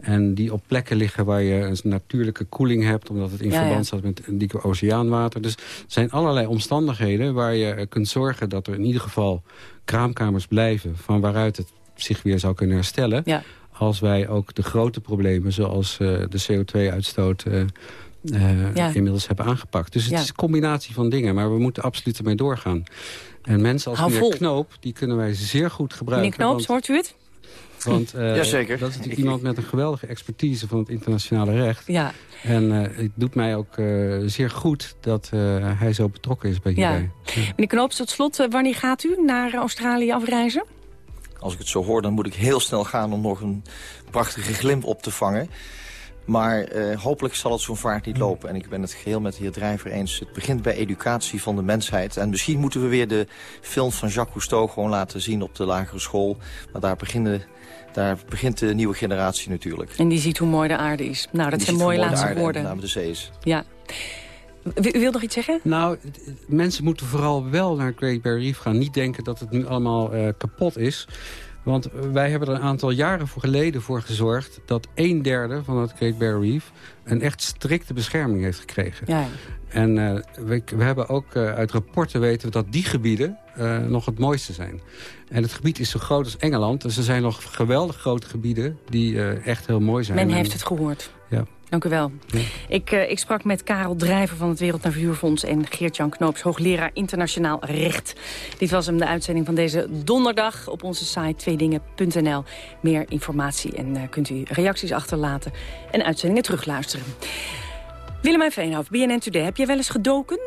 En die op plekken liggen waar je een natuurlijke koeling hebt... omdat het in verband staat met een dikke oceaanwater. Dus er zijn allerlei omstandigheden waar je kunt zorgen... dat er in ieder geval kraamkamers blijven... van waaruit het zich weer zou kunnen herstellen... Ja. als wij ook de grote problemen zoals uh, de CO2-uitstoot... Uh, uh, inmiddels hebben aangepakt. Dus het is een combinatie van dingen, maar we moeten absoluut ermee doorgaan. En mensen als Hou meneer vol. Knoop, die kunnen wij zeer goed gebruiken. Meneer Knoops, want- hoort u het? Want eh, Jazeker. dat is natuurlijk iemand met een geweldige expertise van het internationale recht. Ja. En eh, het doet mij ook eh, zeer goed dat eh, hij zo betrokken is bij Ja. hierbij. Meneer Knoops, tot slot, eh, wanneer gaat u naar Australië afreizen? Als ik het zo hoor, dan moet ik heel snel gaan om nog een prachtige glimp op te vangen. Maar eh, hopelijk zal het zo'n vaart niet lopen. En ik ben het geheel met de heer Drijver eens. Het begint bij educatie van de mensheid. En misschien moeten we weer de film van Jacques Cousteau gewoon laten zien op de lagere school. Maar daar, beginnen, daar begint de nieuwe generatie natuurlijk. En die ziet hoe mooi de aarde is. Nou, dat zijn mooie laatste aarde en woorden. met name de zee is. Ja. U, u wilt nog iets zeggen? Nou, mensen moeten vooral wel naar Great Barrier Reef gaan. Niet denken dat het nu allemaal eh, kapot is. Want wij hebben er een aantal jaren voor geleden voor gezorgd... dat een derde van het Great Barrier Reef een echt strikte bescherming heeft gekregen. Ja. En eh, we, we hebben ook eh, uit rapporten weten we dat die gebieden eh, nog het mooiste zijn. En het gebied is zo groot als Engeland. Dus er zijn nog geweldig grote gebieden die echt heel mooi zijn. Men En- heeft het gehoord. Ja. Dank u wel. Ik, eh, ik sprak met Karel Drijver van het Wereld Natuurfonds... en Geert-Jan Knoops, hoogleraar internationaal recht. Dit was hem de uitzending van deze donderdag. Op onze site tweedingen.nl. Meer informatie en eh, kunt u reacties achterlaten... en uitzendingen terugluisteren. Willemijn Veenhoff, BNN Today. Heb jij wel eens gedoken?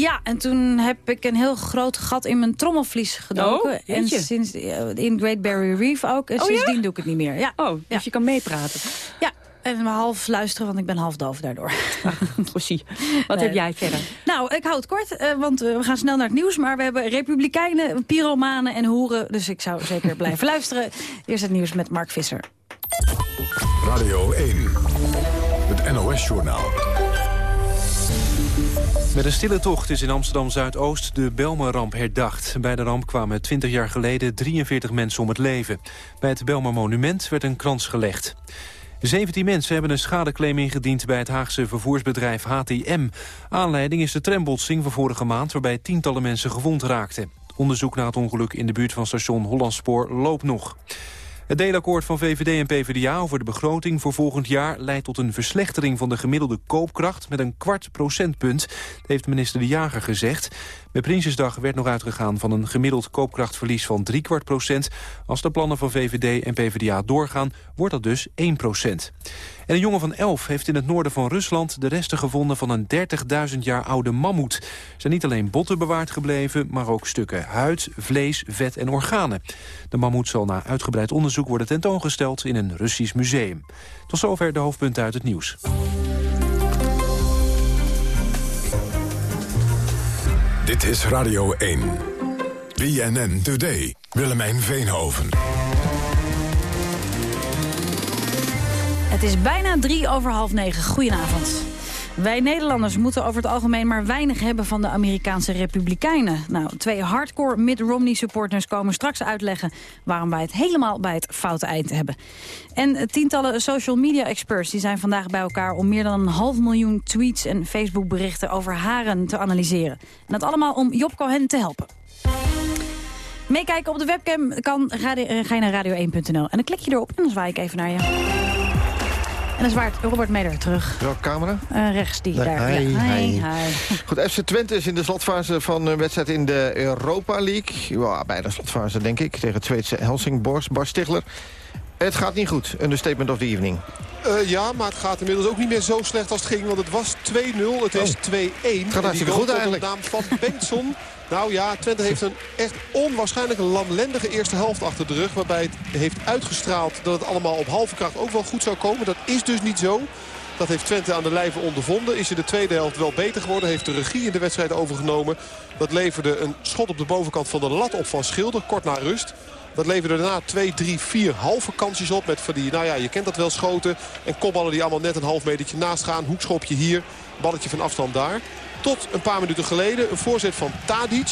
Ja, en toen heb ik een heel groot gat in mijn trommelvlies gedoken. Oh, en sinds, eh, in Great Barrier Reef ook. En Oh, ja? sindsdien doe ik het niet meer. Ja. Oh, dus je kan meepraten. Ja, en half luisteren, want ik ben half doof daardoor. Precies. Wat Nee. heb jij verder? Nou, ik hou het kort, eh, want eh, we gaan snel naar het nieuws. Maar we hebben republikeinen, pyromanen en hoeren. Dus ik zou zeker blijven luisteren. Eerst het nieuws met Mark Visser. Radio 1, het NOS-journaal. Met een stille tocht is in Amsterdam-Zuidoost de Belmer-ramp herdacht. Bij de ramp kwamen 20 jaar geleden 43 mensen om het leven. Bij het Belmer-monument werd een krans gelegd. 17 mensen hebben een schadeclaim ingediend bij het Haagse vervoersbedrijf HTM. Aanleiding is de trambotsing van vorige maand waarbij tientallen mensen gewond raakten. Onderzoek naar het ongeluk in de buurt van station Hollandspoor loopt nog. Het deelakkoord van VVD en PvdA over de begroting voor volgend jaar... leidt tot een verslechtering van de gemiddelde koopkracht met een kwart procentpunt. Heeft minister De Jager gezegd. Bij Prinsjesdag werd nog uitgegaan van een gemiddeld koopkrachtverlies van drie kwart procent. Als de plannen van VVD en PvdA doorgaan, wordt dat dus 1 procent. En een jongen van 11 heeft in het noorden van Rusland de resten gevonden van een 30.000 jaar oude mammoet. Zijn niet alleen botten bewaard gebleven, maar ook stukken huid, vlees, vet en organen. De mammoet zal na uitgebreid onderzoek worden tentoongesteld in een Russisch museum. Tot zover de hoofdpunten uit het nieuws. Dit is Radio 1. BNN Today. Willemijn Veenhoven. Het is bijna drie over half negen. Goedenavond. Wij Nederlanders moeten over het algemeen maar weinig hebben van de Amerikaanse Republikeinen. Nou, twee hardcore Mitt Romney-supporters komen straks uitleggen waarom wij het helemaal bij het foute eind hebben. En tientallen social media-experts die zijn vandaag bij elkaar om meer dan een half miljoen tweets en Facebook-berichten over haren te analyseren. En dat allemaal om Job Cohen te helpen. Meekijken op de webcam kan, eh, ga naar radio1.nl. En dan klik je erop en dan zwaai ik even naar je. En dan zwaait Robert Meder terug. Welke camera? Eh, rechts, die Nee, daar. hi, ja. hi. hi. Goed, FC Twente is in de slotfase van een wedstrijd in de Europa League. Ja, bij de slotfase denk ik, tegen het Zweedse Helsingborgs. Bart Stigler. Het gaat niet goed. Understatement of the evening. Eh, ja, maar het gaat inmiddels ook niet meer zo slecht als het ging. Want het was 2-0, het is 2-1. gaat hartstikke goed eigenlijk. De naam van Bengtson. nou ja, Twente heeft een echt onwaarschijnlijk lamlendige eerste helft achter de rug. Waarbij het heeft uitgestraald dat het allemaal op halve kracht ook wel goed zou komen. Dat is dus niet zo. Dat heeft Twente aan de lijve ondervonden. Is in de tweede helft wel beter geworden. Heeft de regie in de wedstrijd overgenomen. Dat leverde een schot op de bovenkant van de lat op van Schilder. Kort na rust. Dat leverde daarna 2, 3, 4 halve kansjes op. Met van die, nou ja, je kent dat wel, schoten. En kopballen die allemaal net een half metertje naast gaan. Hoekschopje hier, balletje van afstand daar. Tot een paar minuten geleden een voorzet van Tadic.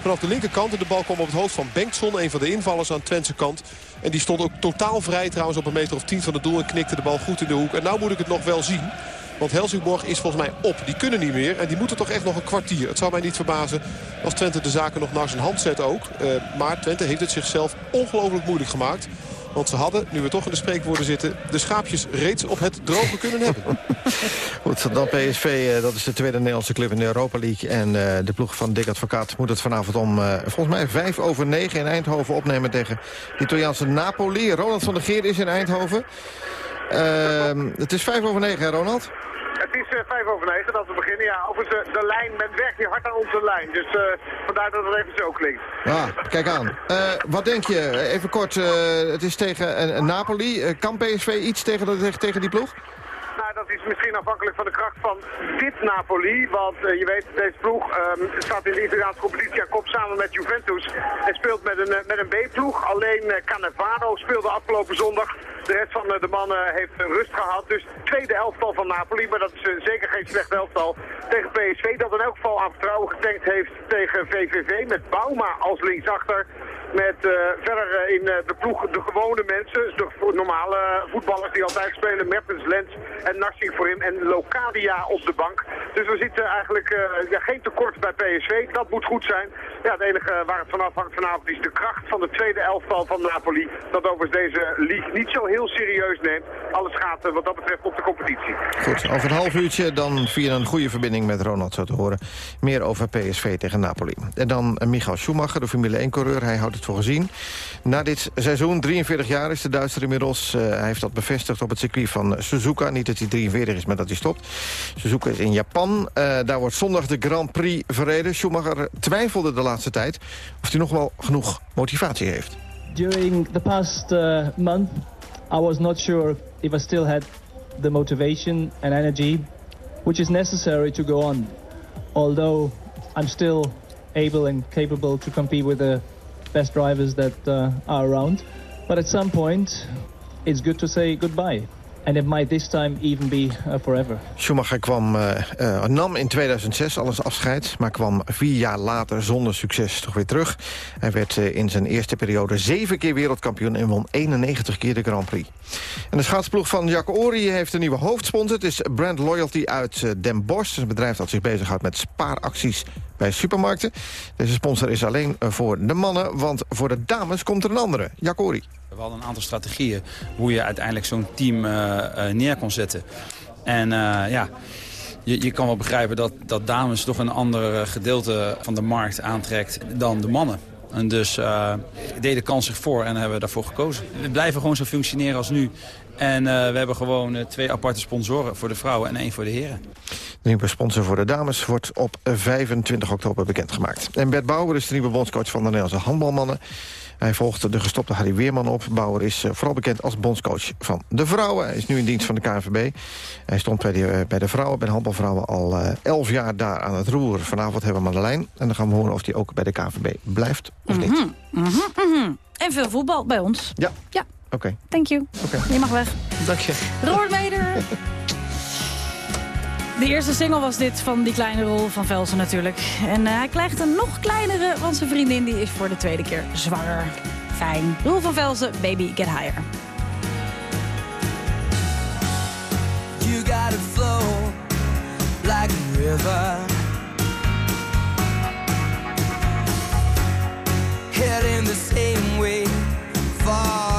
Vanaf de linkerkant. De bal kwam op het hoofd van Bengtson. Een van de invallers aan Twentse kant. En die stond ook totaal vrij trouwens op een meter of tien van het doel. En knikte de bal goed in de hoek. En nou moet ik het nog wel zien. Want Helsingborg is volgens mij op. Die kunnen niet meer. En die moeten toch echt nog een kwartier. Het zou mij niet verbazen als Twente de zaken nog naar zijn hand zet ook. Eh, maar Twente heeft het zichzelf ongelooflijk moeilijk gemaakt. Want ze hadden, nu we toch in de spreekwoorden zitten... de schaapjes reeds op het droge kunnen hebben. Goed, dan PSV, dat is de tweede Nederlandse club in de Europa League. En de ploeg van Dick Advocaat moet het vanavond om, volgens mij, vijf over negen in Eindhoven opnemen tegen de Italiaanse Napoli. Ronald van der Geer is in Eindhoven. Ehm, het is vijf over negen, hè, Ronald? Het is uh, vijf over negen dat we beginnen. Ja, overigens, de, de lijn, men werkt hier hard aan onze lijn. Dus uh, vandaar dat het even zo klinkt. Ah, kijk aan. Wat denk je? Even kort, het is tegen Napoli. kan PSV iets tegen, tegen die ploeg? Dat is misschien afhankelijk van de kracht van dit Napoli. Want uh, je weet, deze ploeg um, staat in de Italiaanse competitie aan kop samen met Juventus. En speelt met een, met een B-ploeg. Alleen uh, Cannavaro speelde afgelopen zondag de rest van de mannen heeft rust gehad. Dus tweede elftal van Napoli. Maar dat is zeker geen slecht elftal tegen PSV. Dat in elk geval aan vertrouwen getankt heeft tegen VVV. Met Bauma als linksachter. Met uh, verder uh, in uh, de ploeg de gewone mensen, dus de normale voetballers die altijd spelen. Mertens, Lens en Narsing voor hem en Locadia op de bank. Dus we zitten eigenlijk geen tekort bij PSV. Dat moet goed zijn. Ja, het enige waar het vanaf hangt vanavond is de kracht van de tweede elftal van Napoli. Dat overigens deze league niet zo heel serieus neemt. Alles gaat wat dat betreft op de competitie. Goed, over een half uurtje dan via een goede verbinding met Ronald zo te horen. Meer over PSV tegen Napoli. En dan Michael Schumacher, de Formule 1-coureur. Hij houdt het voor gezien. Na dit seizoen, 43 jaar is de Duitser inmiddels. Uh, hij heeft dat bevestigd op het circuit van Suzuka. Niet dat hij 43 is, maar dat hij stopt. Suzuka is in Japan. Uh, daar wordt zondag de Grand Prix verreden. Schumacher twijfelde de laatste tijd of hij nog wel genoeg motivatie heeft. During the past uh, month, I was not sure if I still had the motivation and energy which is necessary to go on. Although I'm still able and capable to compete with the best drivers that uh, are around. But at some point, it's good to say goodbye. And it might this time even be uh, forever. Schumacher kwam, uh, uh, nam in 2006 alles afscheid... maar kwam vier jaar later zonder succes toch weer terug. Hij werd uh, in zijn eerste periode zeven keer wereldkampioen... en won 91 keer de Grand Prix. En de schaatsploeg van Jack Ori heeft een nieuwe hoofdsponsor. Het is Brand Loyalty uit Den Bosch. een bedrijf dat zich bezighoudt met spaaracties bij supermarkten. Deze sponsor is alleen voor de mannen, want voor de dames komt er een andere. Jack Ori. We hadden een aantal strategieën hoe je uiteindelijk zo'n team uh, uh, neer kon zetten. En uh, ja, je, je, kan wel begrijpen dat, dat dames toch een ander gedeelte van de markt aantrekt dan de mannen. En dus uh, deed de kans zich voor en hebben daarvoor gekozen. We blijven gewoon zo functioneren als nu. En we hebben gewoon twee aparte sponsoren voor de vrouwen en één voor de heren. De nieuwe sponsor voor de dames wordt op 25 oktober bekendgemaakt. En Bert Bauer is de nieuwe bondscoach van de Nederlandse handbalmannen. Hij volgt de gestopte Harry Weerman op. Bauer is vooral bekend als bondscoach van de vrouwen. Hij is nu in dienst van de KNVB. Hij stond bij de, bij de vrouwen, bij de handbalvrouwen, al 11 jaar daar aan het roer. Vanavond hebben we hem aan de lijn. En dan gaan we horen of hij ook bij de KNVB blijft of niet. Mm -hmm, mm -hmm. En veel voetbal bij ons. Ja. Ja. Oké. Okay. Thank you. Okay. Je mag weg. Dank je. Robert Meder. De eerste single was dit van die kleine rol van Velsen natuurlijk. En uh, hij krijgt een nog kleinere, want zijn vriendin die is voor de tweede keer zwanger. Fijn. Roel van Velsen, Baby Get Higher. You got flow like a river Heading the same way forever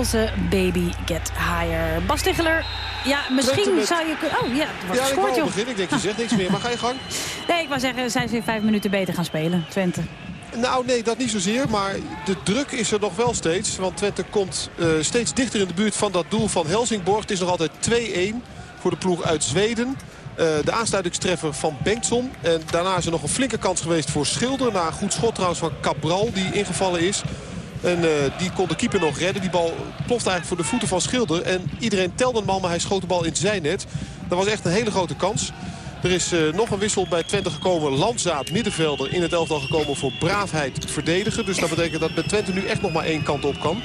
Velzen, Baby Get Higher. Bas Ticheler, ja, misschien zou je kunnen... Oh ja, het wordt Ja, ik gescoord, joh. beginnen. Ik denk, je zegt niks meer. Maar ga je gang. Nee, ik wou zeggen, zijn ze in vijf minuten beter gaan spelen, Twente. Nou, nee, dat niet zozeer. Maar de druk is er nog wel steeds. Want Twente komt eh, steeds dichter in de buurt van dat doel van Helsingborg. Het is nog altijd 2-1 voor de ploeg uit Zweden. Eh, de aansluitingstreffer van Bengtson. En daarna is er nog een flinke kans geweest voor Schilder. Na een goed schot trouwens van Cabral die ingevallen is. En eh, die kon de keeper nog redden. Die bal ploft eigenlijk voor de voeten van Schilder. En iedereen telde hem al, maar hij schoot de bal in zijn net. Dat was echt een hele grote kans. Er is eh, nog een wissel bij Twente gekomen. Landzaat, middenvelder, in het elftal gekomen voor braafheid verdedigen. Dus dat betekent dat bij Twente nu echt nog maar één kant op kan.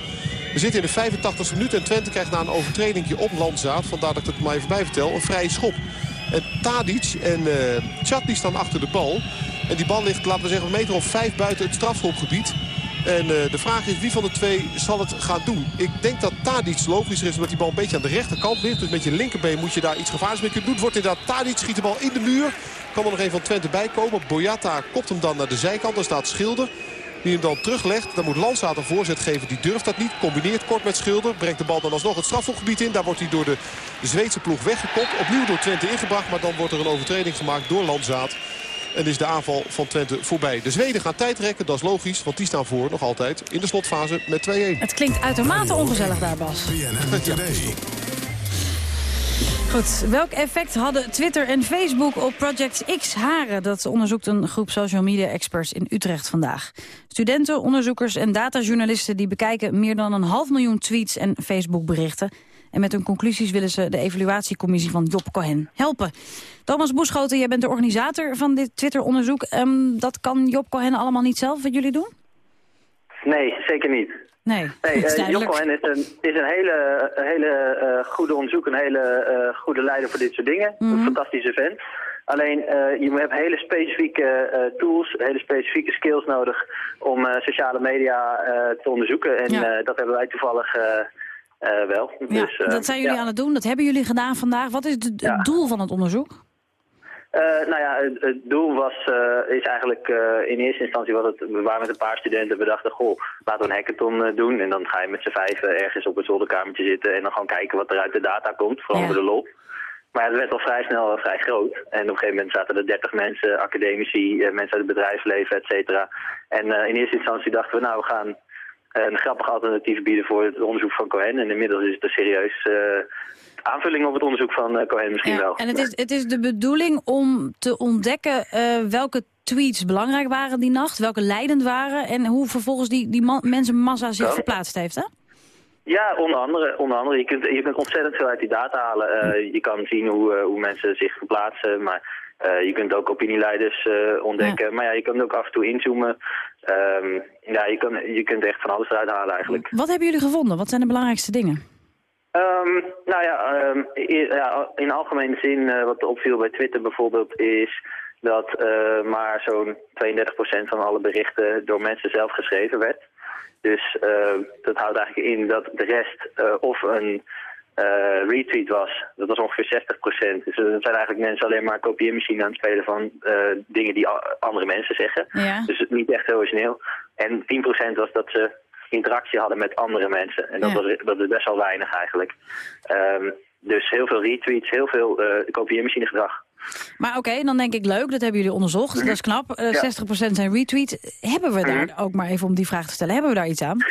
We zitten in de 85e minuut en Twente krijgt na een overtreding op Landzaat... vandaar dat ik het maar even bij vertel, een vrije schop. En Tadic en die staan achter de bal. En die bal ligt, laten we zeggen, een meter of vijf buiten het strafschopgebied. En eh, de vraag is wie van de twee zal het gaan doen. Ik denk dat Tadic logischer is omdat die bal een beetje aan de rechterkant ligt. Dus met je linkerbeen moet je daar iets gevaarlijks mee kunnen doen. Het wordt inderdaad Tadic, schiet de bal in de muur. Kan er nog een van Twente bij komen. Boyata kopt hem dan naar de zijkant. Daar staat Schilder. Die hem dan teruglegt. Dan moet Landsaat een voorzet geven. Die durft dat niet. Combineert kort met Schilder. Brengt de bal dan alsnog het strafschopgebied in. Daar wordt hij door de Zweedse ploeg weggekopt. Opnieuw door Twente ingebracht. Maar dan wordt er een overtreding gemaakt door Landzaat. En is de aanval van Twente voorbij. De Zweden gaan tijd rekken, dat is logisch. Want die staan voor nog altijd in de slotfase met 2-1. Het klinkt uitermate ongezellig daar, Bas. Goed, welk effect hadden Twitter en Facebook op Project X Haren? Dat onderzoekt een groep social media experts in Utrecht vandaag. Studenten, onderzoekers en datajournalisten die bekijken meer dan een half miljoen tweets en Facebook berichten. En met hun conclusies willen ze de evaluatiecommissie van Job Cohen helpen. Thomas Boeschoten, jij bent de organisator van dit Twitter-onderzoek. Ehm, dat kan Job Cohen allemaal niet zelf wat jullie doen? Nee, zeker niet. Nee, Nee, is eh, Job. Cohen is een, is een hele, een hele eh, goede onderzoeker, een hele eh, goede leider voor dit soort dingen. Mhm. Een fantastische vent. Alleen, eh, je hebt hele specifieke eh, tools, hele specifieke skills nodig om eh, sociale media eh, te onderzoeken. En Ja. eh, dat hebben wij toevallig eh, wel. Ja, dus, eh, dat zijn jullie ja. aan het doen, dat hebben jullie gedaan vandaag. Wat is het, het Ja. doel van het onderzoek? Eh, nou ja, het, het doel was, is eigenlijk in eerste instantie wat het, we waren met een paar studenten, we dachten, goh, laten we een hackathon doen. En dan ga je met z'n vijven ergens op het zolderkamertje zitten en dan gewoon kijken wat er uit de data komt, vooral voor de lol. Maar het werd al vrij snel eh, vrij groot. En op een gegeven moment zaten er 30 mensen, academici, mensen uit het bedrijfsleven, et cetera. En in eerste instantie dachten we, nou, we gaan een grappig alternatief bieden voor het onderzoek van Cohen. En inmiddels is het een serieus eh, aanvulling op het onderzoek van eh, Cohen misschien wel. En het is, het is de bedoeling om te ontdekken eh, welke tweets belangrijk waren die nacht, welke leidend waren en hoe vervolgens die, die mensenmassa zich Ja. verplaatst heeft, hè? Ja, onder andere. Onder andere. Je, kunt, je kunt ontzettend veel uit die data halen. Eh, je kan zien hoe, hoe mensen zich verplaatsen, maar je kunt ook opinieleiders ontdekken. Maar ja, je kunt ook af en toe inzoomen. Ehm, ja, je, kan, je kunt echt van alles eruit halen eigenlijk. Wat hebben jullie gevonden? Wat zijn de belangrijkste dingen? Ehm, nou ja, ehm, i- ja, in algemene zin, eh, wat opviel bij Twitter bijvoorbeeld, is dat eh, maar zo'n 32% van alle berichten door mensen zelf geschreven werd. Dus dat houdt eigenlijk in dat de rest eh, of een eh, retweet was. Dat was ongeveer 60%. Dus dat zijn eigenlijk mensen alleen maar kopieermachine aan het spelen van eh, dingen die andere mensen zeggen. Ja. Dus het niet echt heel origineel. En 10% was dat ze interactie hadden met andere mensen. En dat, Ja. was, dat is best wel weinig eigenlijk. Ehm, dus heel veel retweets, heel veel eh kopieermachinegedrag. Maar oké, dan denk ik leuk, dat hebben jullie onderzocht. Dat is knap. Eh, Ja. 60% zijn retweet. Hebben we daar ook maar even om die vraag te stellen, hebben we daar iets aan?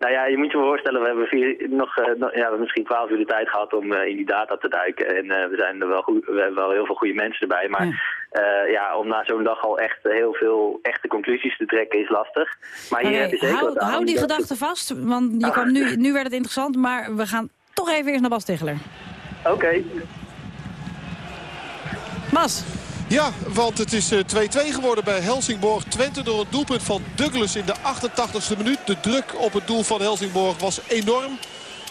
Nou ja, je moet je me voorstellen, we hebben vier, nog, eh, nog- ja, misschien twaalf uur de tijd gehad om eh, in die data te duiken. En eh, we, zijn er wel goed, we hebben wel heel veel goede mensen erbij. Maar ja, ja om na zo'n dag al echt heel veel echte conclusies te trekken is lastig. Maar hier Oké, heb je zeker hou, hou die Dat- gedachte vast, want je Ah. kwam nu, nu werd het interessant. Maar we gaan toch even eerst naar Bas Ticheler. Oké. Mas. Ja, want het is eh, 2-2 geworden bij Helsingborg. Twente door een doelpunt van Douglas in de 88ste minuut. De druk op het doel van Helsingborg was enorm.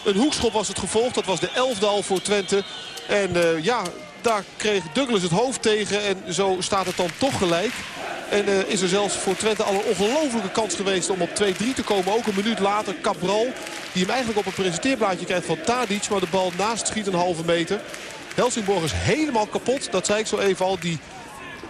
Een hoekschop was het gevolg. Dat was de elfde al voor Twente. En eh, ja, daar kreeg Douglas het hoofd tegen. En zo staat het dan toch gelijk. En eh, is er zelfs voor Twente al een ongelofelijke kans geweest om op 2-3 te komen. Ook een minuut later Cabral. Die hem eigenlijk op een presenteerblaadje krijgt van Tadic. Maar de bal naast schiet een halve meter. Helsingborg is helemaal kapot. Dat zei ik zo even al. Die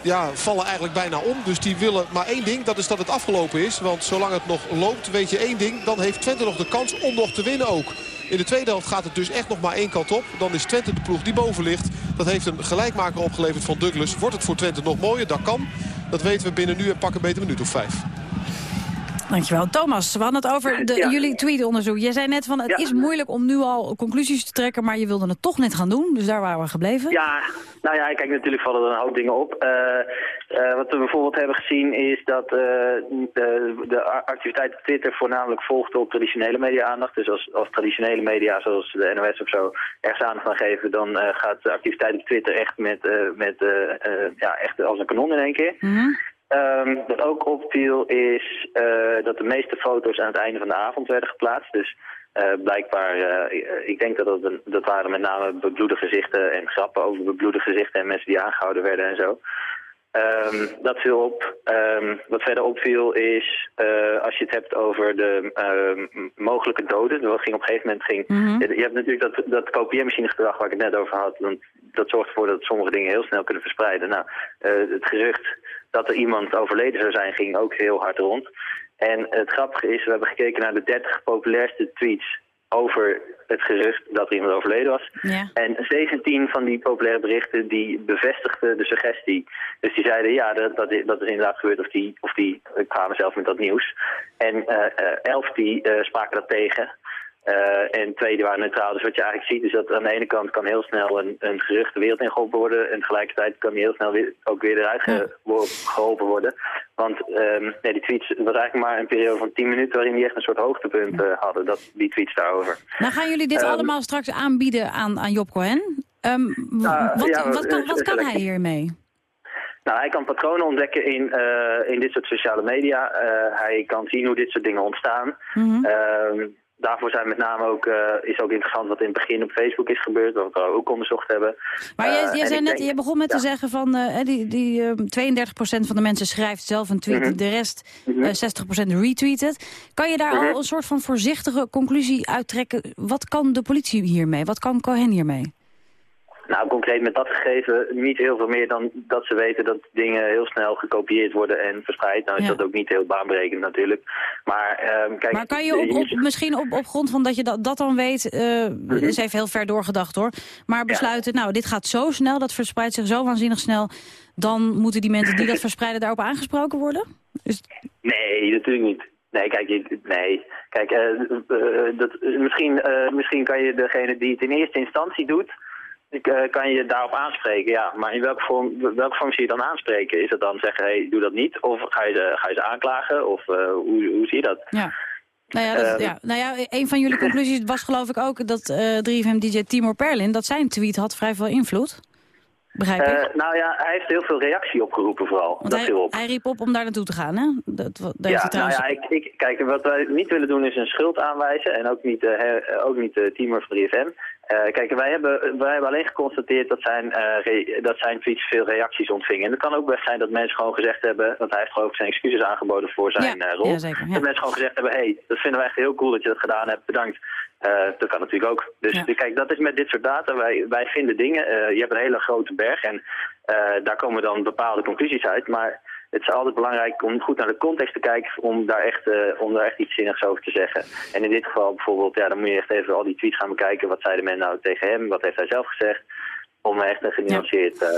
ja, vallen eigenlijk bijna om. Dus die willen maar één ding. Dat is dat het afgelopen is. Want zolang het nog loopt weet je één ding. Dan heeft Twente nog de kans om nog te winnen ook. In de tweede helft gaat het dus echt nog maar één kant op. Dan is Twente de ploeg die boven ligt. Dat heeft een gelijkmaker opgeleverd van Douglas. Wordt het voor Twente nog mooier? Dat kan. Dat weten we binnen nu en pak een beter minuut of vijf. Dankjewel. Thomas, we hadden het over de, Ja. jullie tweetonderzoek. Jij zei net van het is moeilijk om nu al conclusies te trekken... maar je wilde het toch net gaan doen. Dus daar waren we gebleven. Ja, nou ja, kijk, natuurlijk vallen er een hoop dingen op. Eh, eh, wat we bijvoorbeeld hebben gezien is dat eh, de, de activiteit op Twitter voornamelijk volgt op traditionele media-aandacht. Dus als, als traditionele media, zoals de NOS of zo, ergens aandacht aan geven, dan gaat de activiteit op Twitter echt met, met ja, echt als een kanon in één keer. Ehm, wat ook opviel is eh, dat de meeste foto's aan het einde van de avond werden geplaatst. Dus eh, blijkbaar, eh, ik- denk dat dat, een- dat waren met name bebloede gezichten en grappen over bebloede gezichten en mensen die aangehouden werden en zo. Ehm, dat viel op. Ehm, wat verder opviel is, als je het hebt over de m- mogelijke doden. Er ging op een gegeven moment ging. je, je hebt natuurlijk dat, dat kopieermachinegedrag waar ik het net over had. Want dat zorgt ervoor dat sommige dingen heel snel kunnen verspreiden. Nou, eh, het gerucht dat er iemand overleden zou zijn, ging ook heel hard rond. En het grappige is, we hebben gekeken naar de 30 populairste tweets over het gerucht dat er iemand overleden was. Ja. En 17 van die populaire berichten die bevestigden de suggestie. Dus die zeiden ja, dat, dat, is, inderdaad gebeurd of die, of die eh, kwamen zelf met dat nieuws. En eh, 11 die eh, spraken dat tegen. Eh, en twee die waren neutraal. Dus wat je eigenlijk ziet is dat aan de ene kant kan heel snel een, een gerucht de wereld ingeholpen worden. En tegelijkertijd kan die heel snel weer, ook weer eruit ge- geholpen worden. Want ehm, nee, die tweets, was eigenlijk maar een periode van 10 minuten waarin die echt een soort hoogtepunt eh, hadden. Dat, die tweets daarover. Nou gaan jullie dit Ehm, allemaal straks aanbieden aan, aan Job Cohen. Ehm, Nou, wat, ja, wat kan, wat kan hij hiermee? Nou, hij kan patronen ontdekken in, eh, in dit soort sociale media. Hij kan zien hoe dit soort dingen ontstaan. Ehm, daarvoor zijn met name ook, eh, is ook interessant wat in het begin op Facebook is gebeurd. Wat we ook onderzocht hebben. Maar Eh, jij, jij zei net, denk- je begon met te zeggen van eh, die, die ehm, 32% van de mensen schrijft zelf een tweet, Mhm. de rest Mhm. eh, 60% retweet het. Kan je daar Mhm. al een soort van voorzichtige conclusie uittrekken? Wat kan de politie hiermee? Wat kan Cohen hiermee? Nou, concreet met dat gegeven niet heel veel meer dan dat ze weten dat dingen heel snel gekopieerd worden en verspreid. Nou is Ja. dat ook niet heel baanbrekend natuurlijk. Maar, ehm, kijk, Maar kan je op, op, misschien op, op grond van dat je dat, dat dan weet, eh is even heel ver doorgedacht hoor, maar besluiten, nou dit gaat zo snel, dat verspreidt zich zo waanzinnig snel, dan moeten die mensen die dat verspreiden daarop aangesproken worden? Is, Nee, natuurlijk niet. Nee, kijk, nee. Kijk, eh, eh, dat, misschien, eh, misschien kan je degene die het in eerste instantie doet, eh, kan je daarop aanspreken, ja. Maar in welke vorm, welke vorm zie je dan aanspreken? Is het dan zeggen, hé, hey, doe dat niet? Of ga je ze, ga je ze aanklagen? Of eh, hoe, hoe zie je dat? ja. Nou ja, dat, Ehm. ja. nou ja, een van jullie conclusies was geloof ik ook dat eh 3FM-dj Timur Perlin, dat zijn tweet had vrij veel invloed. Begrijp ik? Eh, nou ja, hij heeft heel veel reactie opgeroepen vooral. Want dat hij, op. hij riep op om daar naartoe te gaan, hè? Dat, daar Ja, nou trouwens... ja, ik, ik, kijk, wat wij niet willen doen is een schuld aanwijzen en ook niet, eh, her- ook niet teamer van 3FM. Eh, kijk, wij hebben, wij hebben alleen geconstateerd dat zijn, eh, dat zijn tweets veel reacties ontvingen. En het kan ook best zijn dat mensen gewoon gezegd hebben, want hij heeft geloof ik zijn excuses aangeboden voor zijn Ja, eh, rol. ja, zeker, ja. Dat mensen gewoon gezegd hebben, hé, hey, dat vinden wij echt heel cool dat je dat gedaan hebt, bedankt. Dat kan natuurlijk ook. Dus kijk, dat is met dit soort data. Wij, wij vinden dingen. je hebt een hele grote berg en daar komen dan bepaalde conclusies uit. Maar het is altijd belangrijk om goed naar de context te kijken om daar echt, eh, om daar echt iets zinnigs over te zeggen. En in dit geval bijvoorbeeld, ja, dan moet je echt even al die tweets gaan bekijken. Wat zeiden men nou tegen hem? Wat heeft hij zelf gezegd? Om echt een genuanceerd eh,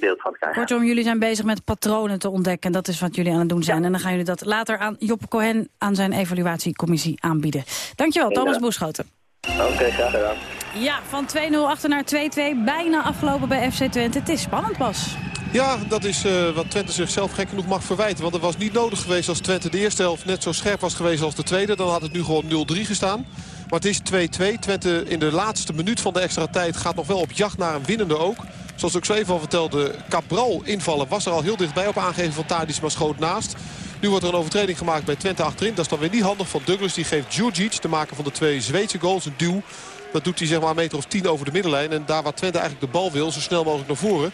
beeld van te krijgen. Kortom, jullie zijn bezig met patronen te ontdekken. Dat is wat jullie aan het doen zijn. En dan gaan jullie dat later aan Job Cohen aan zijn evaluatiecommissie aanbieden. Dankjewel, Thomas. Boeschoten. Oké, graag gedaan. Ja, van 2-0 achter naar 2-2. Bijna afgelopen bij FC Twente. Het is spannend pas. Ja, dat is eh, wat Twente zichzelf gek genoeg mag verwijten. Want het was niet nodig geweest als Twente de eerste helft net zo scherp was geweest als de tweede. Dan had het nu gewoon 0-3 gestaan. Maar het is 2-2. Twente in de laatste minuut van de extra tijd gaat nog wel op jacht naar een winnende ook. Zoals ik zo even al vertelde, Cabral invallen was er al heel dichtbij op aangeven van Tadic, maar schoot naast. Nu wordt er een overtreding gemaakt bij Twente achterin. Dat is dan weer niet handig van Douglas. Die geeft Djurdjic, de maker van de twee Zweedse goals, een duw. Dat doet hij zeg maar een meter of tien over de middenlijn. En daar waar Twente eigenlijk de bal wil, zo snel mogelijk naar voren...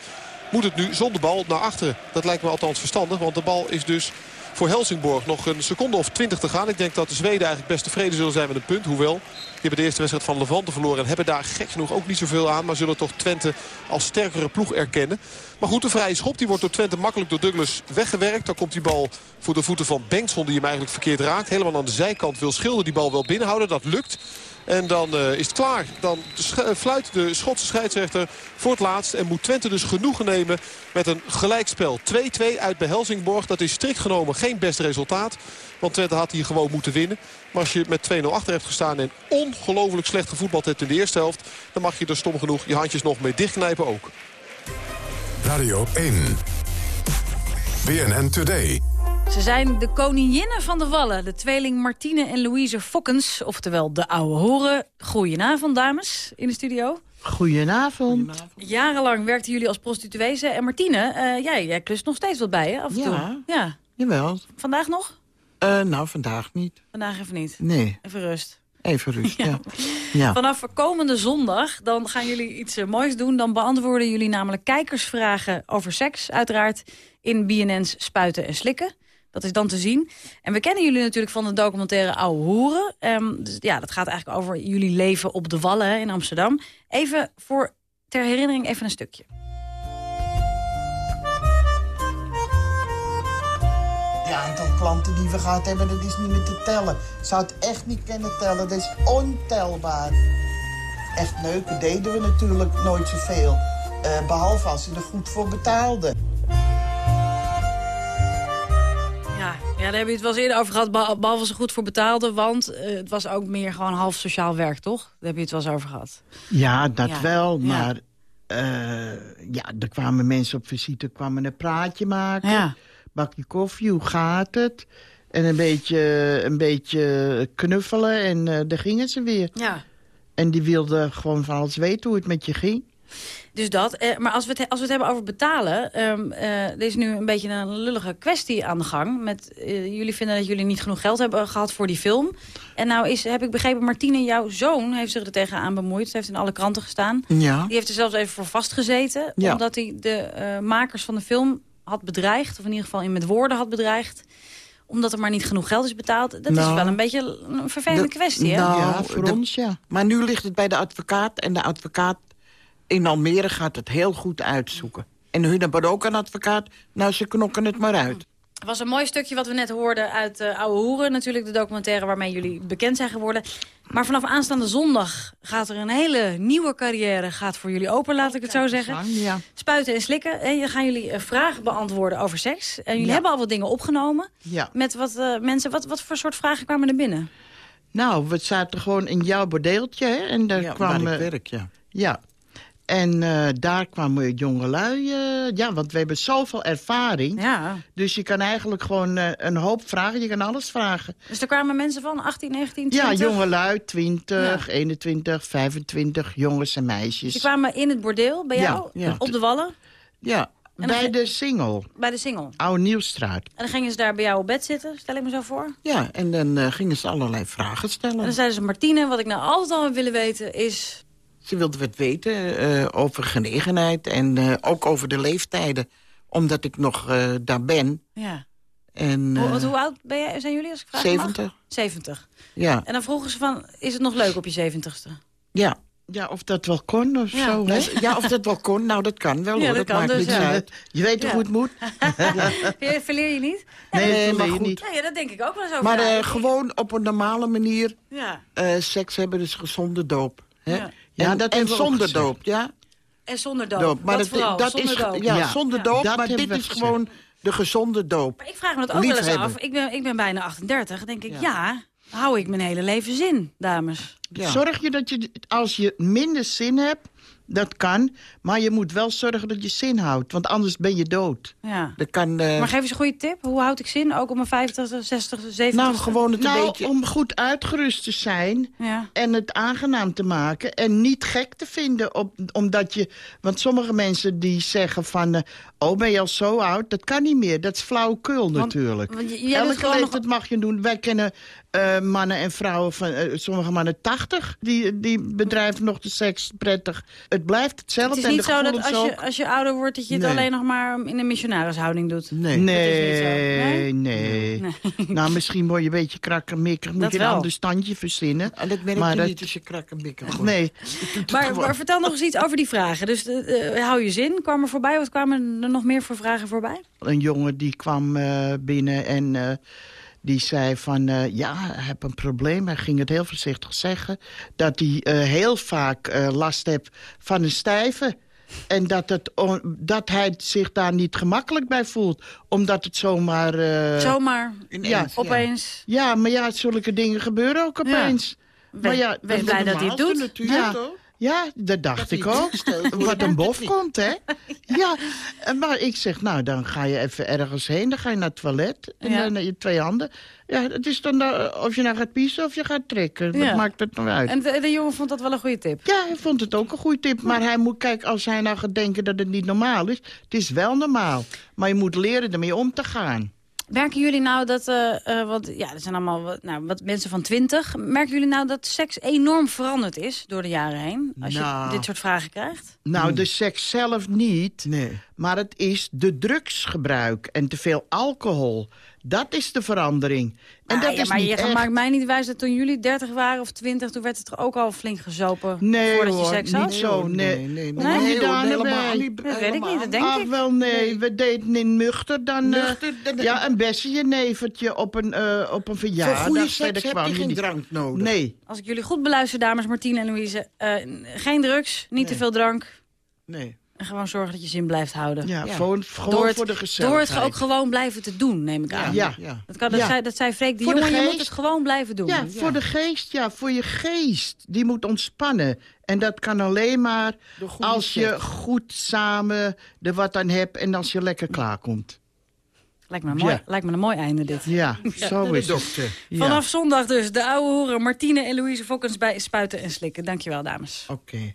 moet het nu zonder bal naar achteren. Dat lijkt me althans verstandig, want de bal is dus voor Helsingborg nog een seconde of twintig te gaan. Ik denk dat de Zweden eigenlijk best tevreden zullen zijn met een punt. Hoewel, die hebben de eerste wedstrijd van Levante verloren... en hebben daar gek genoeg ook niet zoveel aan... maar zullen toch Twente als sterkere ploeg erkennen. Maar goed, de vrije schop die wordt door Twente makkelijk door Douglas weggewerkt. Dan komt die bal voor de voeten van Bengtson die hem eigenlijk verkeerd raakt. Helemaal aan de zijkant wil Schilder die bal wel binnenhouden. Dat lukt. En dan eh, is het klaar. Dan eh, fluit de Schotse scheidsrechter voor het laatst. En moet Twente dus genoegen nemen met een gelijkspel. 2-2 uit bij Helsingborg. Dat is strikt genomen geen best resultaat. Want Twente had hier gewoon moeten winnen. Maar als je met 2-0 achter hebt gestaan en ongelooflijk slecht gevoetbald hebt in de eerste helft... dan mag je er stom genoeg je handjes nog mee dichtknijpen ook. Radio 1. BNN Today. Ze zijn de koninginnen van de Wallen. De tweeling Martine en Louise Fokkens, oftewel de oude horen. Goedenavond, dames, in de studio. Goedenavond. Jarenlang werkten jullie als prostituees. En Martine, eh, jij, jij klust nog steeds wat bij, hè, af en Ja. toe. Ja. Jawel. Vandaag nog? Eh, nou, vandaag niet. Vandaag even niet. Nee. Even rust. Even rust, ja. ja. Vanaf komende zondag dan gaan jullie iets eh, moois doen. Dan beantwoorden jullie namelijk kijkersvragen over seks. Uiteraard in BNN's Spuiten en Slikken. Dat is dan te zien. En we kennen jullie natuurlijk van de documentaire Oude Hoeren. Ehm, dus ja, dat gaat eigenlijk over jullie leven op de Wallen in Amsterdam. Even voor ter herinnering even een stukje. Ja, aantal klanten die we gehad hebben, dat is niet meer te tellen. Ik zou het echt niet kunnen tellen, dat is ontelbaar. Echt neuken deden we natuurlijk nooit zoveel. Eh, behalve als ze er goed voor betaalden. Ja, ja, daar hebben we het wel eens eerder over gehad. beh- Behalve ze goed voor betaalden. Want eh, het was ook meer gewoon half sociaal werk, toch? Daar heb je het wel eens over gehad. Ja, dat Ja, wel, ja. maar... eh, ja, er kwamen mensen op visite, kwamen een praatje maken. Ja. Bakje koffie, hoe gaat het? En een beetje, een beetje knuffelen en eh, daar gingen ze weer. Ja. En die wilden gewoon van alles weten hoe het met je ging. Dus dat. Eh, maar als we, het, als we het hebben over betalen... ehm, eh, er is nu een beetje een lullige kwestie aan de gang. Met, eh, jullie vinden dat jullie niet genoeg geld hebben gehad voor die film. En nou is, heb ik begrepen, Martine, jouw zoon heeft zich er tegenaan bemoeid. Ze heeft in alle kranten gestaan. Ja. Die heeft er zelfs even voor vastgezeten. Ja. Omdat hij de eh, makers van de film had bedreigd. Of in ieder geval in met woorden had bedreigd. Omdat er maar niet genoeg geld is betaald. Dat is Nou, wel een beetje een vervelende De- kwestie, hè? Nou, Ja, voor de- ons ja. Maar nu ligt het bij de advocaat en de advocaat in Almere gaat het heel goed uitzoeken. En hun hebben ook een advocaat, nou ze knokken het maar uit. Het was een mooi stukje wat we net hoorden uit uh, Oude Hoeren. Natuurlijk de documentaire waarmee jullie bekend zijn geworden. Maar vanaf aanstaande zondag gaat er een hele nieuwe carrière gaat voor jullie open, laat ik het zo zeggen. Ja. Spuiten en slikken. En dan gaan jullie eh, vragen beantwoorden over seks. En jullie Ja. hebben al wat dingen opgenomen. Ja. Met wat eh, mensen. Wat, wat voor soort vragen kwamen er binnen? Nou, we zaten gewoon in jouw bordeeltje, hè. En daar Ja, kwam... waar ik werk, ja. Ja. En eh, daar kwamen jongelui... eh, ja, want we hebben zoveel ervaring. Ja. Dus je kan eigenlijk gewoon eh, een hoop vragen. Je kan alles vragen. Dus er kwamen mensen van 18, 19, Ja, 20? jongelui, 20, 21, 25, jongens en meisjes. Die kwamen in het bordeel bij Ja, jou, ja. op de Wallen, Ja, bij de single. bij de single. Oude Nieuwstraat. En dan gingen ze daar bij jou op bed zitten, stel ik me zo voor. Ja, en dan eh, gingen ze allerlei vragen En stellen. dan zeiden ze, Martine, wat ik nou altijd al heb willen weten is... Ze wilden wat weten eh, over genegenheid en eh, ook over de leeftijden. Omdat ik nog eh, daar ben. Ja. En, Hoe, wat- hoe oud ben jij, zijn jullie als ik vraag mag? 70. 70. Ja, En dan vroegen ze van, is het nog leuk op je 70ste? ja. Ja, of dat wel kon of Ja. zo, hè? Ja, of dat wel kon, nou dat kan wel Ja, hoor, dat maakt dus, ja. uit. Je weet hoe het moet? Ver- Verleer je niet? Nee, Nee, dat maar je goed. niet. Ja, dat denk ik ook wel over. Maar gewoon op een normale manier Ja. seks hebben, dus gezonde doop. Hè? Ja. Ja, en, dat en zonder doop, ja? En zonder doop. Doop. Maar dat vooral, dat zonder is, doop. Ja, Ja. zonder doop, maar dit is gezegd. gewoon de gezonde doop. Maar ik vraag me dat ook wel eens af. Ik ben, ik ben bijna 38. denk ik, ja. hou ik mijn hele leven zin, dames. Ja. Zorg je dat je, als je minder zin hebt... dat kan. Maar je moet wel zorgen dat je zin houdt. Want anders ben je dood. Ja. Dat kan, eh, Maar geef eens een goede tip. Hoe houd ik zin? Ook om mijn 50, 60, 70? nou, gewoon het nou, om goed uitgerust te zijn Ja. en het aangenaam te maken. En niet gek te vinden, op, omdat je... Want sommige mensen die zeggen van... eh, oh, ben je al zo oud? Dat kan niet meer. Dat is flauwekul natuurlijk. want bent Elke gewoon nog- leeftijd mag je doen. Wij kennen eh, mannen en vrouwen van... eh, sommige mannen 80, die, die bedrijven nog de seks prettig. Het blijft hetzelfde. Het is niet zo dat als je, als je ouder wordt... dat je het Nee. alleen nog maar in een missionarishouding doet. Nee, Dat is niet zo. nee, nee. Nou, misschien word je een beetje krakkemikkig. Moet Dat je een wel. ander standje verzinnen. En dat merk Maar je dat- niet als je krakkemikkig wordt. Nee. Maar, maar vertel nog eens iets over die vragen. Dus eh, hou je zin, kwam er voorbij. Wat kwamen er nog meer voor vragen voorbij? Een jongen die kwam eh, binnen en eh, die zei van... eh, ja, hij heeft een probleem. Hij ging het heel voorzichtig zeggen. Dat hij eh, heel vaak eh, last heeft van een stijve. En dat, het, dat hij zich daar niet gemakkelijk bij voelt. Omdat het zomaar... Zomaar, ja, opeens. Ja, maar ja, zulke dingen gebeuren ook opeens. Wees- Maar ja, wees dat blij dat hij het doet. Ja. toch? Ja, dat dacht Dat ik ook. Wat een bof komt, hè? Ja, maar ik zeg, nou, dan ga je even ergens heen. Dan ga je naar het toilet. En Ja. dan naar je twee handen. Ja, het is dan eh, of je nou gaat piezen of je gaat trekken. Ja. Dat maakt het nog uit. En de, de jongen vond dat wel een goede tip. Ja, hij vond het ook een goede tip. Maar hij moet, kijk, als hij nou gaat denken dat het niet normaal is... het is wel normaal. Maar je moet leren ermee om te gaan. Merken jullie nou dat, eh, eh, want ja, er zijn allemaal wat, nou, wat mensen van 20. Merken jullie nou dat seks enorm veranderd is door de jaren heen? Als Nou. je dit soort vragen krijgt? Nou, de seks zelf niet. Maar het is de drugsgebruik en te veel alcohol. Dat is de verandering. En Ah, dat ja, is maar niet je echt. maakt mij niet wijs dat toen jullie 30 waren of 20... toen werd het er ook al flink gezopen Nee voordat hoor, je seks niet had? zo. Nee, nee, nee. Nee, hoor, helemaal bij? niet, Dat weet ik niet, dat denk Ach, ik. wel nee, we deden in Muchter dan... eh, Nuchter, dan- ja, een bessetje nevertje op een, eh, op een verjaardag. Voor goede seks heb kwam je geen niet. drank nodig. Nee. Als ik jullie goed beluister, dames Martine en Louise... eh, geen drugs, niet te veel drank... Nee. En gewoon zorgen dat je zin blijft houden. Ja, gewoon- gewoon door het, voor de Door gezelligheid. het ook gewoon blijven te doen, neem ik aan. Ja, ja. Dat, kan, dat, Ja. zei, dat zei Freek de Voor de jongen, je moet geest. het gewoon blijven doen. Ja, voor de geest, ja, voor je geest. Die moet ontspannen. En dat kan alleen maar als je goed samen er wat aan hebt en als je lekker klaarkomt. Lijkt me, een mooi, Ja. lijkt me een mooi einde dit. Ja, zo is het. Vanaf zondag dus, de oude hoeren Martine en Louise Fokkens bij Spuiten en Slikken. Dankjewel, dames. Oké.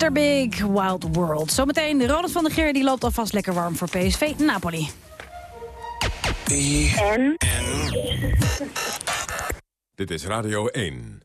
Mr. Big Wild World. Zometeen Ronald van der Geer die loopt alvast lekker warm voor PSV Napoli. En? Dit is Radio 1.